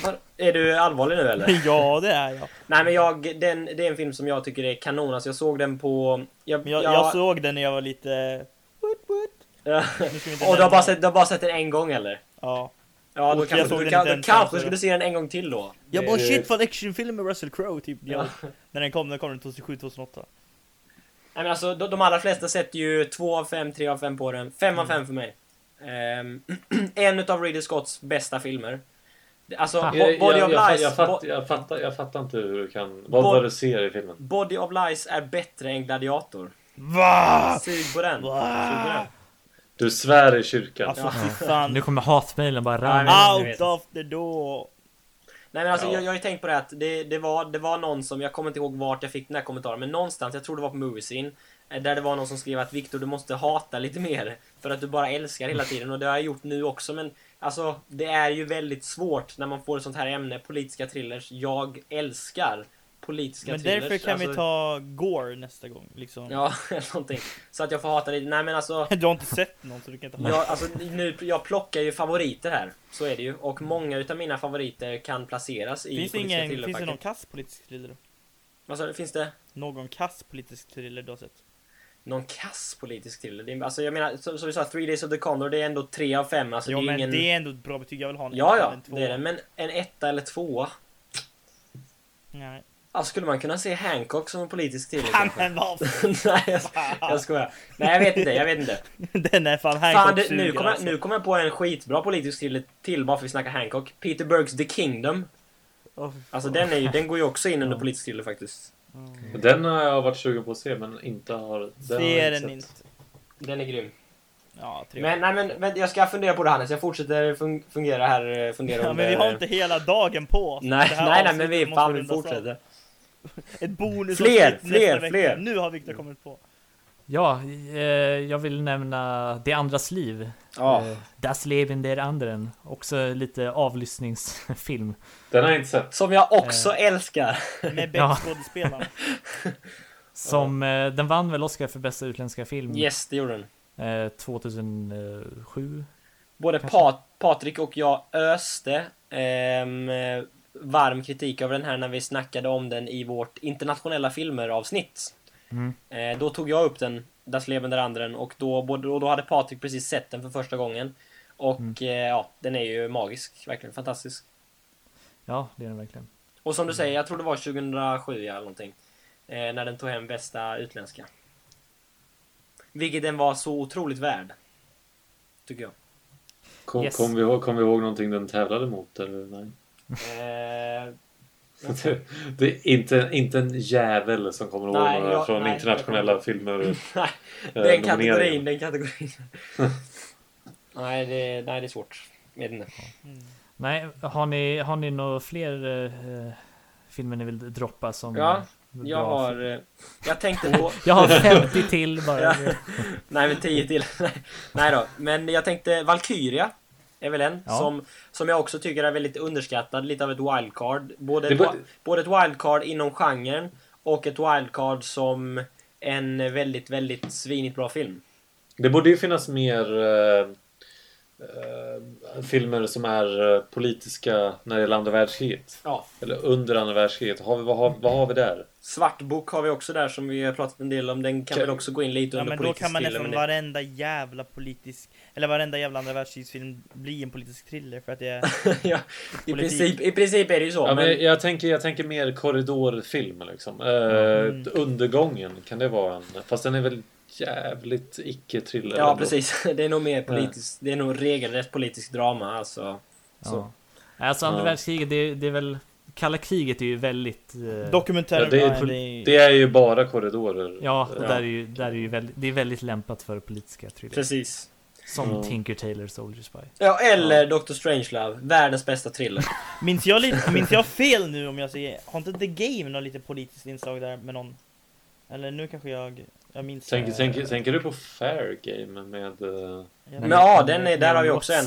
S2: Var- Är du allvarlig nu eller?
S3: ja, det är jag.
S2: Nej men jag, den, det är en film som jag tycker är kanon. Alltså jag såg den på... Jag,
S3: Men jag, jag såg den när jag var lite...
S2: Ja. Och du har, bara sett, du har bara sett den en gång eller?
S3: Ja.
S2: Ja, då kanske du, kan, du kanske skulle se den en gång till då.
S3: Jag bara shit vad actionfilm med Russell Crowe typ.
S2: Ja.
S3: När den kom, den kom den 2007-2008.
S2: Nej men alltså de, de allra flesta sätter ju 2 av 5, 3 av 5 på den. 5 av 5 för mig. Ehm, en utav Ridley Scotts bästa filmer. Alltså,
S1: Ha.
S2: Bo-
S4: jag,
S2: Body
S4: jag,
S2: of
S4: jag,
S2: Lies.
S4: jag, fatt,
S2: Bo-
S4: jag, fattar, jag fattar inte hur du kan... Vad, vad du ser i filmen.
S2: Body of Lies är bättre än Gladiator.
S3: Va?
S2: Sug på den. Sug på den.
S4: Du svär i kyrkan.
S3: Alltså
S2: Ja.
S3: fan.
S1: Nu kommer hatmejlen bara ramla.
S3: Out of the door.
S2: Nej men alltså
S4: Ja.
S2: jag, jag har ju tänkt på det att det, det, var, det var någon som, jag kommer inte ihåg vart jag fick den här kommentaren, men någonstans, jag tror det var på Moviescene, eh, där det var någon som skrev att Viktor du måste hata lite mer, för att du bara älskar hela tiden, och det har jag gjort nu också, men alltså det är ju väldigt svårt när man får ett sånt här ämne, politiska thrillers. Jag älskar politiska
S3: Men
S2: thrillers.
S3: därför kan
S2: alltså,
S3: vi ta Gore nästa gång. Liksom.
S2: Ja, eller någonting. Så att jag får hata lite. Nej men alltså,
S3: Du har inte sett någon så du kan inte ha.
S2: jag, alltså nu, jag plockar ju favoriter här, så är det ju, och många utav mina favoriter kan placeras i
S3: Finns
S2: politiska
S3: ingen, finns det någon kass politisk thriller?
S2: Vad sa du, finns det?
S3: Någon kass politisk thriller du har sett?
S2: någon kass politisk thriller. Alltså jag menar, som, vi sa, Three Days of the Condor, det är ändå tre av fem. Alltså, det är
S3: men
S2: ingen...
S3: det är ändå ett bra betyg, jag vill ha en
S2: Ja, ja,
S3: en
S2: det är det. Men en etta eller tvåa?
S3: Nej.
S2: Alltså, skulle man kunna se Hancock som en politisk thriller?
S3: Ja, men vad
S2: Nej, jag, jag skojar. Nej, jag vet inte, jag vet inte.
S3: Den är fan
S2: Fan,
S3: Hancock
S2: det, nu, kommer jag,
S3: alltså.
S2: nu kommer jag på en skitbra politisk thriller till bara för att vi snackar Hancock. Peter Bergs The Kingdom.
S3: Fy
S2: Alltså
S3: fan.
S2: den, är ju, den går ju också in under politisk thriller faktiskt.
S3: Mm.
S4: Den har jag varit sugen på att se men inte har... Den har
S3: Se
S4: jag
S3: den
S4: sett.
S3: inte.
S2: Den är grym.
S3: Ja.
S2: Men, nej, men, men jag ska fundera på det Hannes, jag fortsätter fun- fungera här. eh, Fundera
S3: Ja, men vi har inte hela dagen på oss.
S2: Nej, nej, nej, men vi fan vi fortsätter.
S3: Ett bonus
S2: Fler, fler, fler.
S3: Nu har Viktor kommit på.
S1: Ja, eh, jag vill nämna Det andras liv.
S2: Ja.
S1: Eh, Das Leben der anderen. Också lite avlyssningsfilm.
S4: Den har jag inte sett.
S2: Som jag också älskar.
S3: Med
S1: Ja.
S3: Beck-skådespelarna.
S1: Som, eh, den vann väl Oscar för bästa utländska film
S2: Yes, det gjorde den.
S1: eh, 2007.
S2: Både
S1: Kanske.
S2: Pat Patrik och jag öste ehm, eh, varm kritik över den här när vi snackade om den i vårt internationella filmer-avsnitt.
S1: Mm.
S2: Eh, då tog jag upp den, Das Leben der anderen, och då, både, och då hade Patrik precis sett den för första gången. Och
S1: Mm.
S2: eh, ja, den är ju magisk, verkligen fantastisk.
S1: Ja, det är den verkligen.
S2: Och som du säger, jag tror det var 2007 ja, eller någonting. Eh, när den tog hem bästa utländska. Vilket den var så otroligt värd. Tycker jag.
S4: Kom,
S1: Yes.
S4: kom, vi ihåg, kom vi ihåg någonting den tävlade mot eller nej?
S2: Eh,
S4: Det, det är inte, inte en jävel som kommer ihåg
S2: Nej,
S4: några
S2: jag-
S4: från
S2: nej,
S4: internationella
S2: jag-
S4: filmer.
S2: nej,
S4: eh,
S2: den
S4: nomineringar.
S2: kategorin, den kategorin. nej, det, nej, det är svårt. Vet inte.
S3: Mm.
S1: Nej, har ni, har ni några fler eh, filmer ni vill droppa som
S2: Ja, Jag har...
S1: film?
S2: eh, Jag tänkte på...
S1: Jag har 50 till bara.
S2: Nej, men 10 till. Nej då. Men jag tänkte Valkyria. Är väl en
S1: Ja.
S2: som, som jag också tycker är väldigt underskattad. Lite av ett wildcard. Både, ett, både ett wildcard inom genren och ett wildcard som en väldigt, väldigt svinigt bra film.
S4: Det borde ju finnas mer eh, filmer som är eh, politiska när det gäller andra världskriget.
S2: Ja.
S4: Eller under andra världskriget. Har vi, vad, har, vad har vi där?
S2: Svartbok har vi också där som vi har pratat en del om. Den kan
S4: Okej.
S2: väl också gå in lite
S3: Ja
S2: under
S3: men då
S2: politisk
S3: kan man nästan
S2: det-
S3: varenda jävla politisk Eller varenda jävla andra världskrigsfilm bli en politisk thriller för att det är
S2: ja, i, princip, I princip är det ju så.
S4: Ja,
S2: men,
S4: men jag, tänker, jag tänker mer korridorfilm liksom. Eh,
S3: Mm.
S4: Undergången, kan det vara en? Fast den är väl jävligt icke-thriller.
S2: ja,
S4: ändå.
S2: precis. Det är nog mer politiskt. Det är nog regelrätt politisk drama. Alltså. Så.
S1: Ja. Alltså andra
S4: Ja.
S1: världskriget, det, det är väl kalla kriget är ju väldigt... eh,
S3: Dokumentären,
S4: Ja, det är-
S3: ja, det är-
S4: ju bara korridorer.
S1: Ja, och
S2: Ja.
S1: där är ju, där är ju väldigt, det är väldigt lämpat för politiska thrillers.
S2: Precis.
S1: Som
S4: Ja.
S1: Tinker Tailor Soldier Spy.
S2: Ja, eller Dr. Strangelove, världens bästa thriller.
S3: Minns jag, lite, minns jag fel nu om jag säger, har inte The Game något lite politiskt inslag där med någon? Eller nu kanske jag, jag minns...
S4: Tänker,
S3: eh,
S4: tänker, tänker du på Fair Game med...
S2: Men
S3: vet
S2: ja, den är, där har vi också en.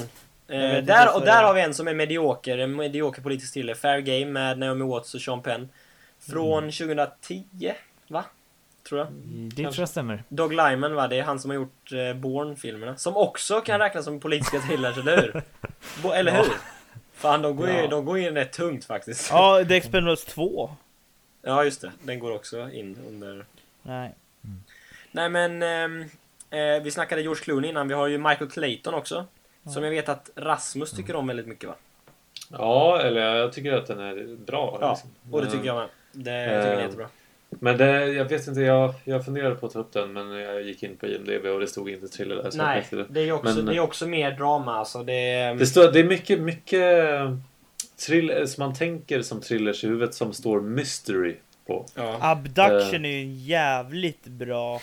S2: Eh, där, och där har vi en som är medioker, en medioker politisk thriller. Fair Game med Naomi Watts och Sean Penn. Från 2010, va? Tror jag.
S1: Det tror jag stämmer.
S2: Doug Lyman va, det är han som har gjort eh, Bourne-filmerna. Som också kan räknas som politiska thrillers, eller hur? Bo, eller hur? Fan, de går, ju,
S4: Ja.
S2: de går in rätt tungt faktiskt.
S3: Ja, The Expendables 2.
S2: Ja, just det. Den går också in under...
S3: Nej.
S2: Nej men, ehm, eh, vi snackade George Clooney innan. Vi har ju Michael Clayton också. Som jag vet att Rasmus tycker om väldigt mycket va?
S4: Ja, eller jag tycker att den är bra.
S2: Ja,
S4: liksom.
S2: och det tycker jag med. Det jag tycker jag är
S4: Eh,
S2: jättebra.
S4: Men det, jag vet inte, jag, jag funderade på att ta upp den men jag gick in på IMDB och det stod inte thriller där.
S2: Nej,
S4: det.
S2: är, också,
S4: men-
S2: det är också mer drama alltså. Det är,
S4: Det, står, det är mycket, mycket thriller, som man tänker som thrillers i huvudet som står mystery på.
S2: ja.
S3: Abduction är ju en jävligt bra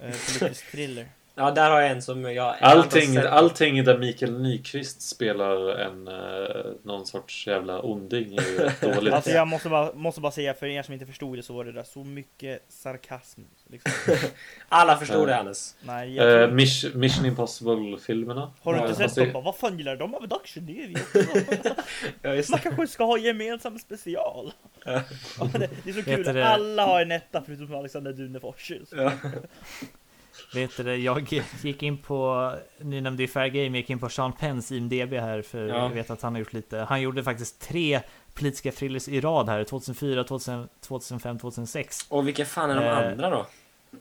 S3: eh, politisk thriller.
S2: Ja, där har jag en som jag...
S4: Allting,
S2: sett.
S4: allting där Mikael Nyqvist spelar en eh, någon sorts jävla onding är ju dåligt.
S3: Alltså jag måste bara, måste bara säga, för er som inte förstod det så var det där så mycket sarkasm. Liksom.
S2: Alla förstod
S4: Eh,
S2: det Hannes.
S3: Nej, jag tror,
S4: Eh, Mission, Mission Impossible-filmerna.
S3: har du inte sett
S4: det-
S3: dem? Vad fan gillar de Abduction? Det är vi också.
S2: Ja,
S3: Man kanske ska ha gemensam special. Det, det är så kul, alla har en etta förutom Alexander Dunefors.
S2: Ja.
S1: Vet du jag gick in på, ni nämnde ju Fair Game, jag gick in på Sean Penns IMDB här för
S2: Ja.
S1: jag vet att han har gjort lite. Han gjorde faktiskt tre politiska thrillers i rad här, 2004, 2000, 2005, 2006.
S2: Och vilka fan är de
S1: Eh,
S2: andra då?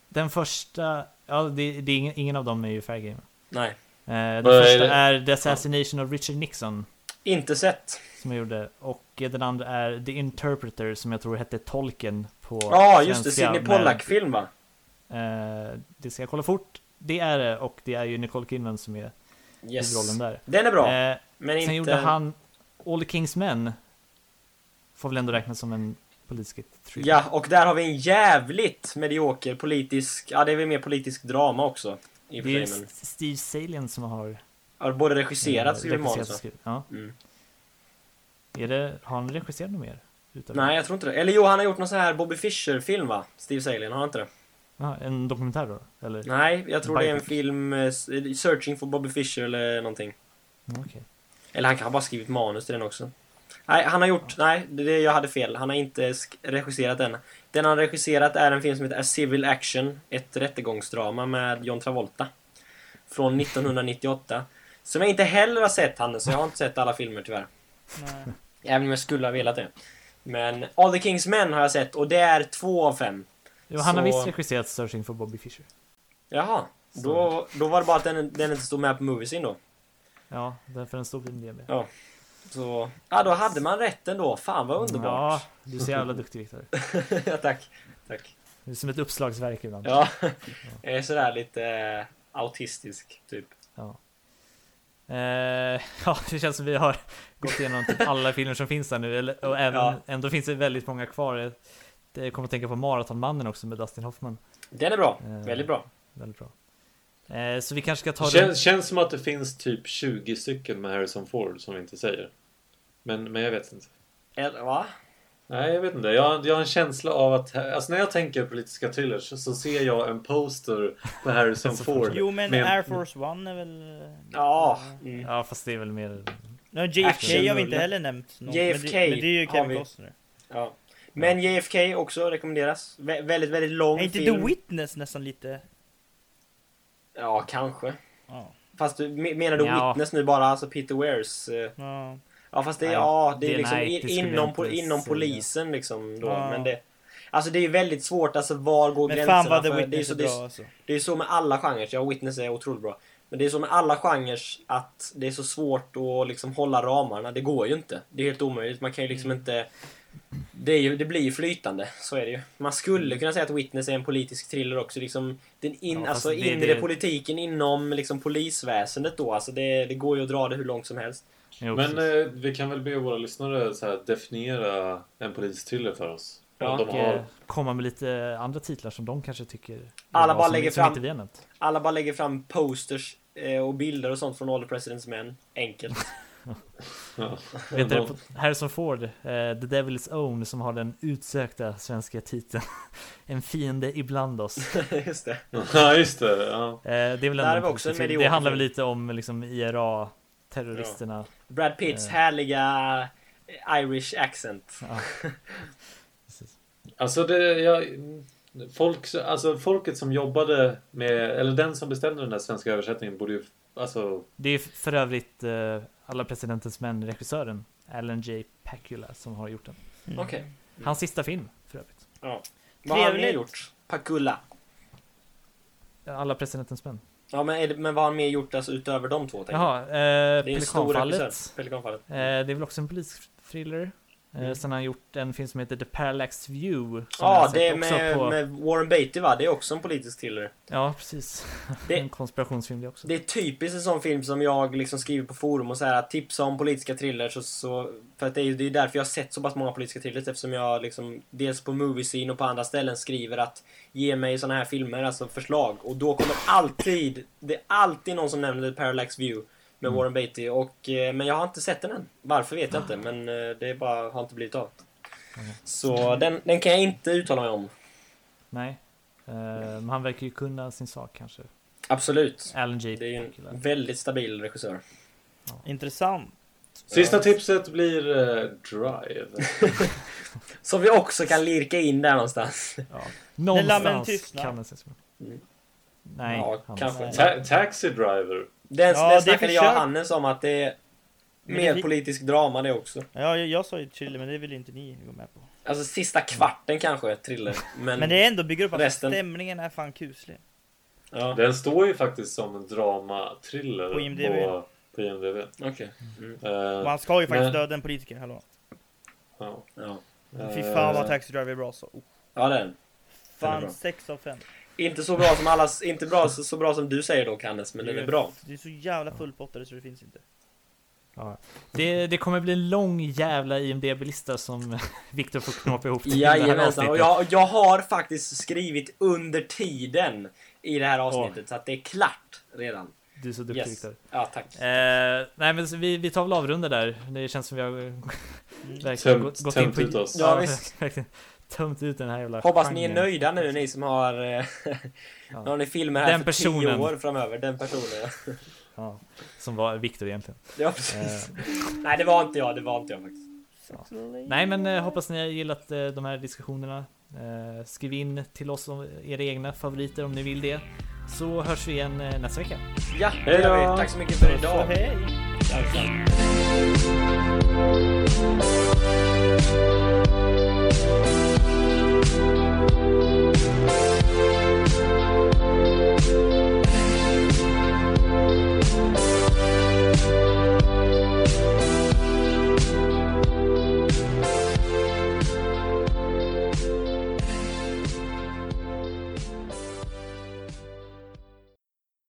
S1: Den första, ja det, det är ingen, ingen av dem är ju Fair Game.
S2: Nej.
S1: Eh, den
S4: Vad är
S1: första
S4: det?
S1: är The Assassination of Richard Nixon.
S2: Inte sett.
S1: Som jag gjorde. Och den andra är The Interpreter som jag tror hette Tolken på
S2: Ja, just det. Sidney Pollack-film va?
S1: Eh, det ska jag kolla fort. Det är det och det är ju Nicole Kidman som är
S2: Yes.
S1: huvudrollen där.
S2: Den är bra.
S1: Eh,
S2: men
S1: sen
S2: inte...
S1: gjorde han All the Kings Men. Får väl ändå räknas som en politisk thriller.
S2: Ja, och där har vi en jävligt medioker politisk... Ja, det är väl mer politisk drama också.
S1: Det är
S2: men...
S1: Steve Salien som har
S2: Har både regisserat och skrivit manus.
S1: Ja.
S2: Mm.
S1: Är det, har han regisserat något mer? Utav
S2: Nej, jag tror inte det. Eller jo, han har gjort någon sån här Bobby Fischer-film va? Steve Salien, har han inte det?
S1: Ja, en dokumentär då? Eller?
S2: Nej, jag tror det är en film... eh, Searching for Bobby Fischer eller någonting.
S1: Ja, Okej.
S2: Eller han kan ha bara skrivit manus till den också. Nej, han har gjort... Nej, det jag hade fel. Han har inte regisserat den. Den han har regisserat är en film som heter A Civil Action. Ett rättegångsdrama med John Travolta. Från 1998. Som jag inte heller har sett, Hannes. Så jag har inte sett alla filmer tyvärr.
S3: Nej.
S2: Även om jag skulle ha velat det. Men All the Kings Men har jag sett och det är två av fem.
S1: Jo, han har
S2: Så-
S1: visst regisserat Searching for Bobby Fischer.
S2: Jaha. Då, då var det bara att den, den inte stod med på Moviesin då.
S1: Ja, därför den stod i IMDb.
S2: Så... Ja, då hade man rätt ändå. Fan vad
S1: Ja,
S2: underbart.
S1: du är så jävla duktig Viktor.
S2: Ja, tack. Tack.
S1: Du är som ett uppslagsverk ibland.
S2: Ja, jag är sådär lite eh, autistisk, typ.
S1: Eh, ja, det känns som vi har gått igenom typ alla filmer som finns där nu. Eller, och även,
S2: Ja.
S1: ändå finns det väldigt många kvar. Jag kommer att tänka på Maratonmannen också med Dustin Hoffman.
S2: Den är bra.
S1: Eh.
S2: Väldigt bra.
S1: Väldigt bra. Eh, så vi kanske ska ta
S4: Det känns, känns som att det finns typ 20 stycken med Harrison Ford som vi inte säger. Men, men jag vet inte.
S2: Eller, va?
S4: Nej, jag vet inte. Jag, har- jag har en känsla av att... Alltså när jag tänker politiska thrillers så ser jag en poster på Harrison Ford.
S3: Jo men
S4: med-
S3: Air Force One är väl... eh,
S2: Ja. Mm.
S1: Ja, fast det är väl mer...
S3: Nej, JFK har vi inte heller nämnt. någon,
S2: JFK
S3: men, det, men det är ju Kevin
S2: vi.
S3: Costner.
S2: ja. Men JFK också rekommenderas. Vä väldigt, väldigt lång
S3: Är inte
S2: film.
S3: The Witness nästan lite...
S2: Ja, kanske.
S3: Ja.
S2: Fast du, me- menar du
S1: Ja.
S2: Witness nu bara, alltså Peter Wears? eh,
S3: ja.
S2: Fast det,
S1: Nej,
S2: ja, det är
S1: det-
S2: liksom
S1: nej, det skulle jag
S2: inom, po- inom polisen liksom då.
S3: Ja.
S2: Men det... Alltså det är väldigt svårt, alltså var går
S3: Men
S2: gränserna?
S3: fan vad The
S2: för- det, är så,
S3: är
S2: det,
S3: bra
S2: är,
S3: alltså.
S2: det är så med alla genrer, ja Witness är otroligt bra. Men det är så med alla genrer att det är så svårt att liksom hålla ramarna. Det går ju inte. Det är helt omöjligt. Man kan ju liksom inte... Det, är ju, det blir ju flytande, så är det ju. Man skulle kunna säga att Witness är en politisk thriller också. Liksom den in,
S1: Ja,
S2: alltså
S1: det-
S2: inre
S1: det-
S2: politiken inom liksom polisväsendet då. Alltså det, det går ju att dra det hur långt som helst.
S1: Jo,
S4: Men eh, vi kan väl be våra lyssnare så här, definiera en politisk thriller för oss.
S2: Ja,
S4: de
S1: och
S4: har...
S1: eh, komma med lite andra titlar som de kanske tycker
S2: Alla bara
S1: som,
S2: lägger
S1: som
S2: fram-. Alla bara lägger fram posters eh, och bilder och sånt från All the President's Men. Enkelt.
S4: Ja.
S1: Vet du, Harrison Ford, eh, The Devil's Own, som har den utsökta svenska titeln En fiende ibland oss.
S2: Just det.
S4: Ja, just det. Ja.
S1: Eh, det är väl en
S2: vi också en.
S1: Det handlar väl lite om liksom IRA terroristerna.
S2: Brad Pitts
S1: Eh.
S2: härliga Irish accent.
S1: Ja.
S4: Alltså, det, jag, folk, alltså folket som jobbade med, eller den som bestämde den där svenska översättningen borde ju, alltså,
S1: Det är för övrigt eh, Alla presidentens män, regissören Alan J. Pakula som har gjort den.
S3: Mm.
S2: Okej.
S1: Hans sista film för övrigt.
S2: Ja. Vad har han mer gjort? Pakulla.
S1: Alla presidentens män.
S2: Ja, men, det, men vad har han mer gjort alltså, utöver de två?
S1: Jaha, eh,
S2: Det är en stor
S1: Pelikanfallet.
S2: Pelikanfallet.
S1: Eh, det är väl också en politisk thriller. Eh,
S2: Mm.
S1: Sen har han gjort en film som heter The Parallax View. som
S2: Ja, det är med,
S1: på-
S2: med Warren Beatty va? Det är också en politisk thriller.
S1: Ja, precis.
S2: Det-
S1: en konspirationsfilm det också.
S2: Det är typiskt en sån film som jag liksom skriver på forum och så här tipsa om politiska thrillers och så... För att det är ju det är därför jag har sett så pass många politiska thrillers eftersom jag liksom dels på Moviescene och på andra ställen skriver att ge mig såna här filmer, alltså förslag. Och då kommer alltid, det är alltid någon som nämner The Parallax View med
S1: Mm.
S2: Warren Beatty och, eh, men jag har inte sett den än. Varför vet jag inte, men eh, det är bara, har inte blivit av. Så den, den kan jag inte uttala mig om.
S1: Nej. Eh, men han verkar ju kunna sin sak kanske.
S2: Absolut.
S1: Alan J.
S2: Det är ju en väldigt stabil regissör.
S3: Intressant.
S4: Sista
S2: Ja.
S4: tipset blir eh, Drive.
S2: Som vi också kan lirka in där någonstans.
S1: Ja. Någonstans kan den ses.
S2: Mm.
S1: Nej,
S2: Ja, kanske.
S3: Nej.
S4: Ta- Taxi Driver.
S2: Den,
S3: Ja, det
S2: snackade jag och Hannes om att det är mer
S3: det-
S2: politisk drama det också.
S3: Ja, jag, jag sa ju thriller, men det vill inte ni gå med på.
S2: Alltså sista kvarten kanske, thriller. Men,
S3: Men det är ändå bygger upp att
S2: resten-
S3: stämningen är fan kuslig.
S2: ja,
S4: Den står ju faktiskt som en drama-thriller
S3: På IMDb.
S4: På, på IMDb.
S2: okej. Mm.
S4: Eh,
S3: Man ska ju faktiskt
S4: men-
S3: döda en politiker, hallå.
S4: ja.
S2: Ja.
S3: Fy fan vad
S4: Eh,
S3: Taxi Driver är bra så. Oh,
S2: ja, den. Är
S3: fan,
S2: bra.
S3: 6 av 5.
S2: Inte så bra som alla, inte bra, så, så bra som du säger då Hannes, men den är bra.
S3: Det är så jävla fullpottade så det finns inte.
S1: Ja. Det, det kommer bli en lång jävla IMDB-lista som Viktor får knåpa ihop till
S2: Jajamensan, och jag, jag har faktiskt skrivit under tiden i det här avsnittet, så att det är klart redan.
S1: Du är så duktig
S2: Yes.
S1: Viktor.
S2: Ja, tack.
S1: Eh, nej men vi, vi tar väl avrunda där. Det känns som vi har verkligen
S4: Tömt-
S1: gått, gått
S4: tömt
S1: in på...
S4: ut oss.
S2: Ja, visst.
S1: Tömt ut den här jävla
S2: Hoppas ni är
S1: genren.
S2: nöjda nu, ni som har... Eh,
S1: Ja.
S2: har ni filmer här
S1: Den
S2: för tio
S1: personen.
S2: år framöver. Den personen, ja.
S1: Ja, som var Viktor egentligen.
S2: ja precis.
S1: Eh,
S2: Nej, det var inte jag. Det var inte jag faktiskt.
S1: nej men eh, hoppas ni har gillat eh, de här diskussionerna. Eh, skriv in till oss om era egna favoriter om ni vill det. Så hörs vi igen eh, nästa vecka.
S2: Ja, det gör vi. Tack så mycket för
S3: Så
S2: idag.
S3: hej!
S2: Tack, tack. Thank you.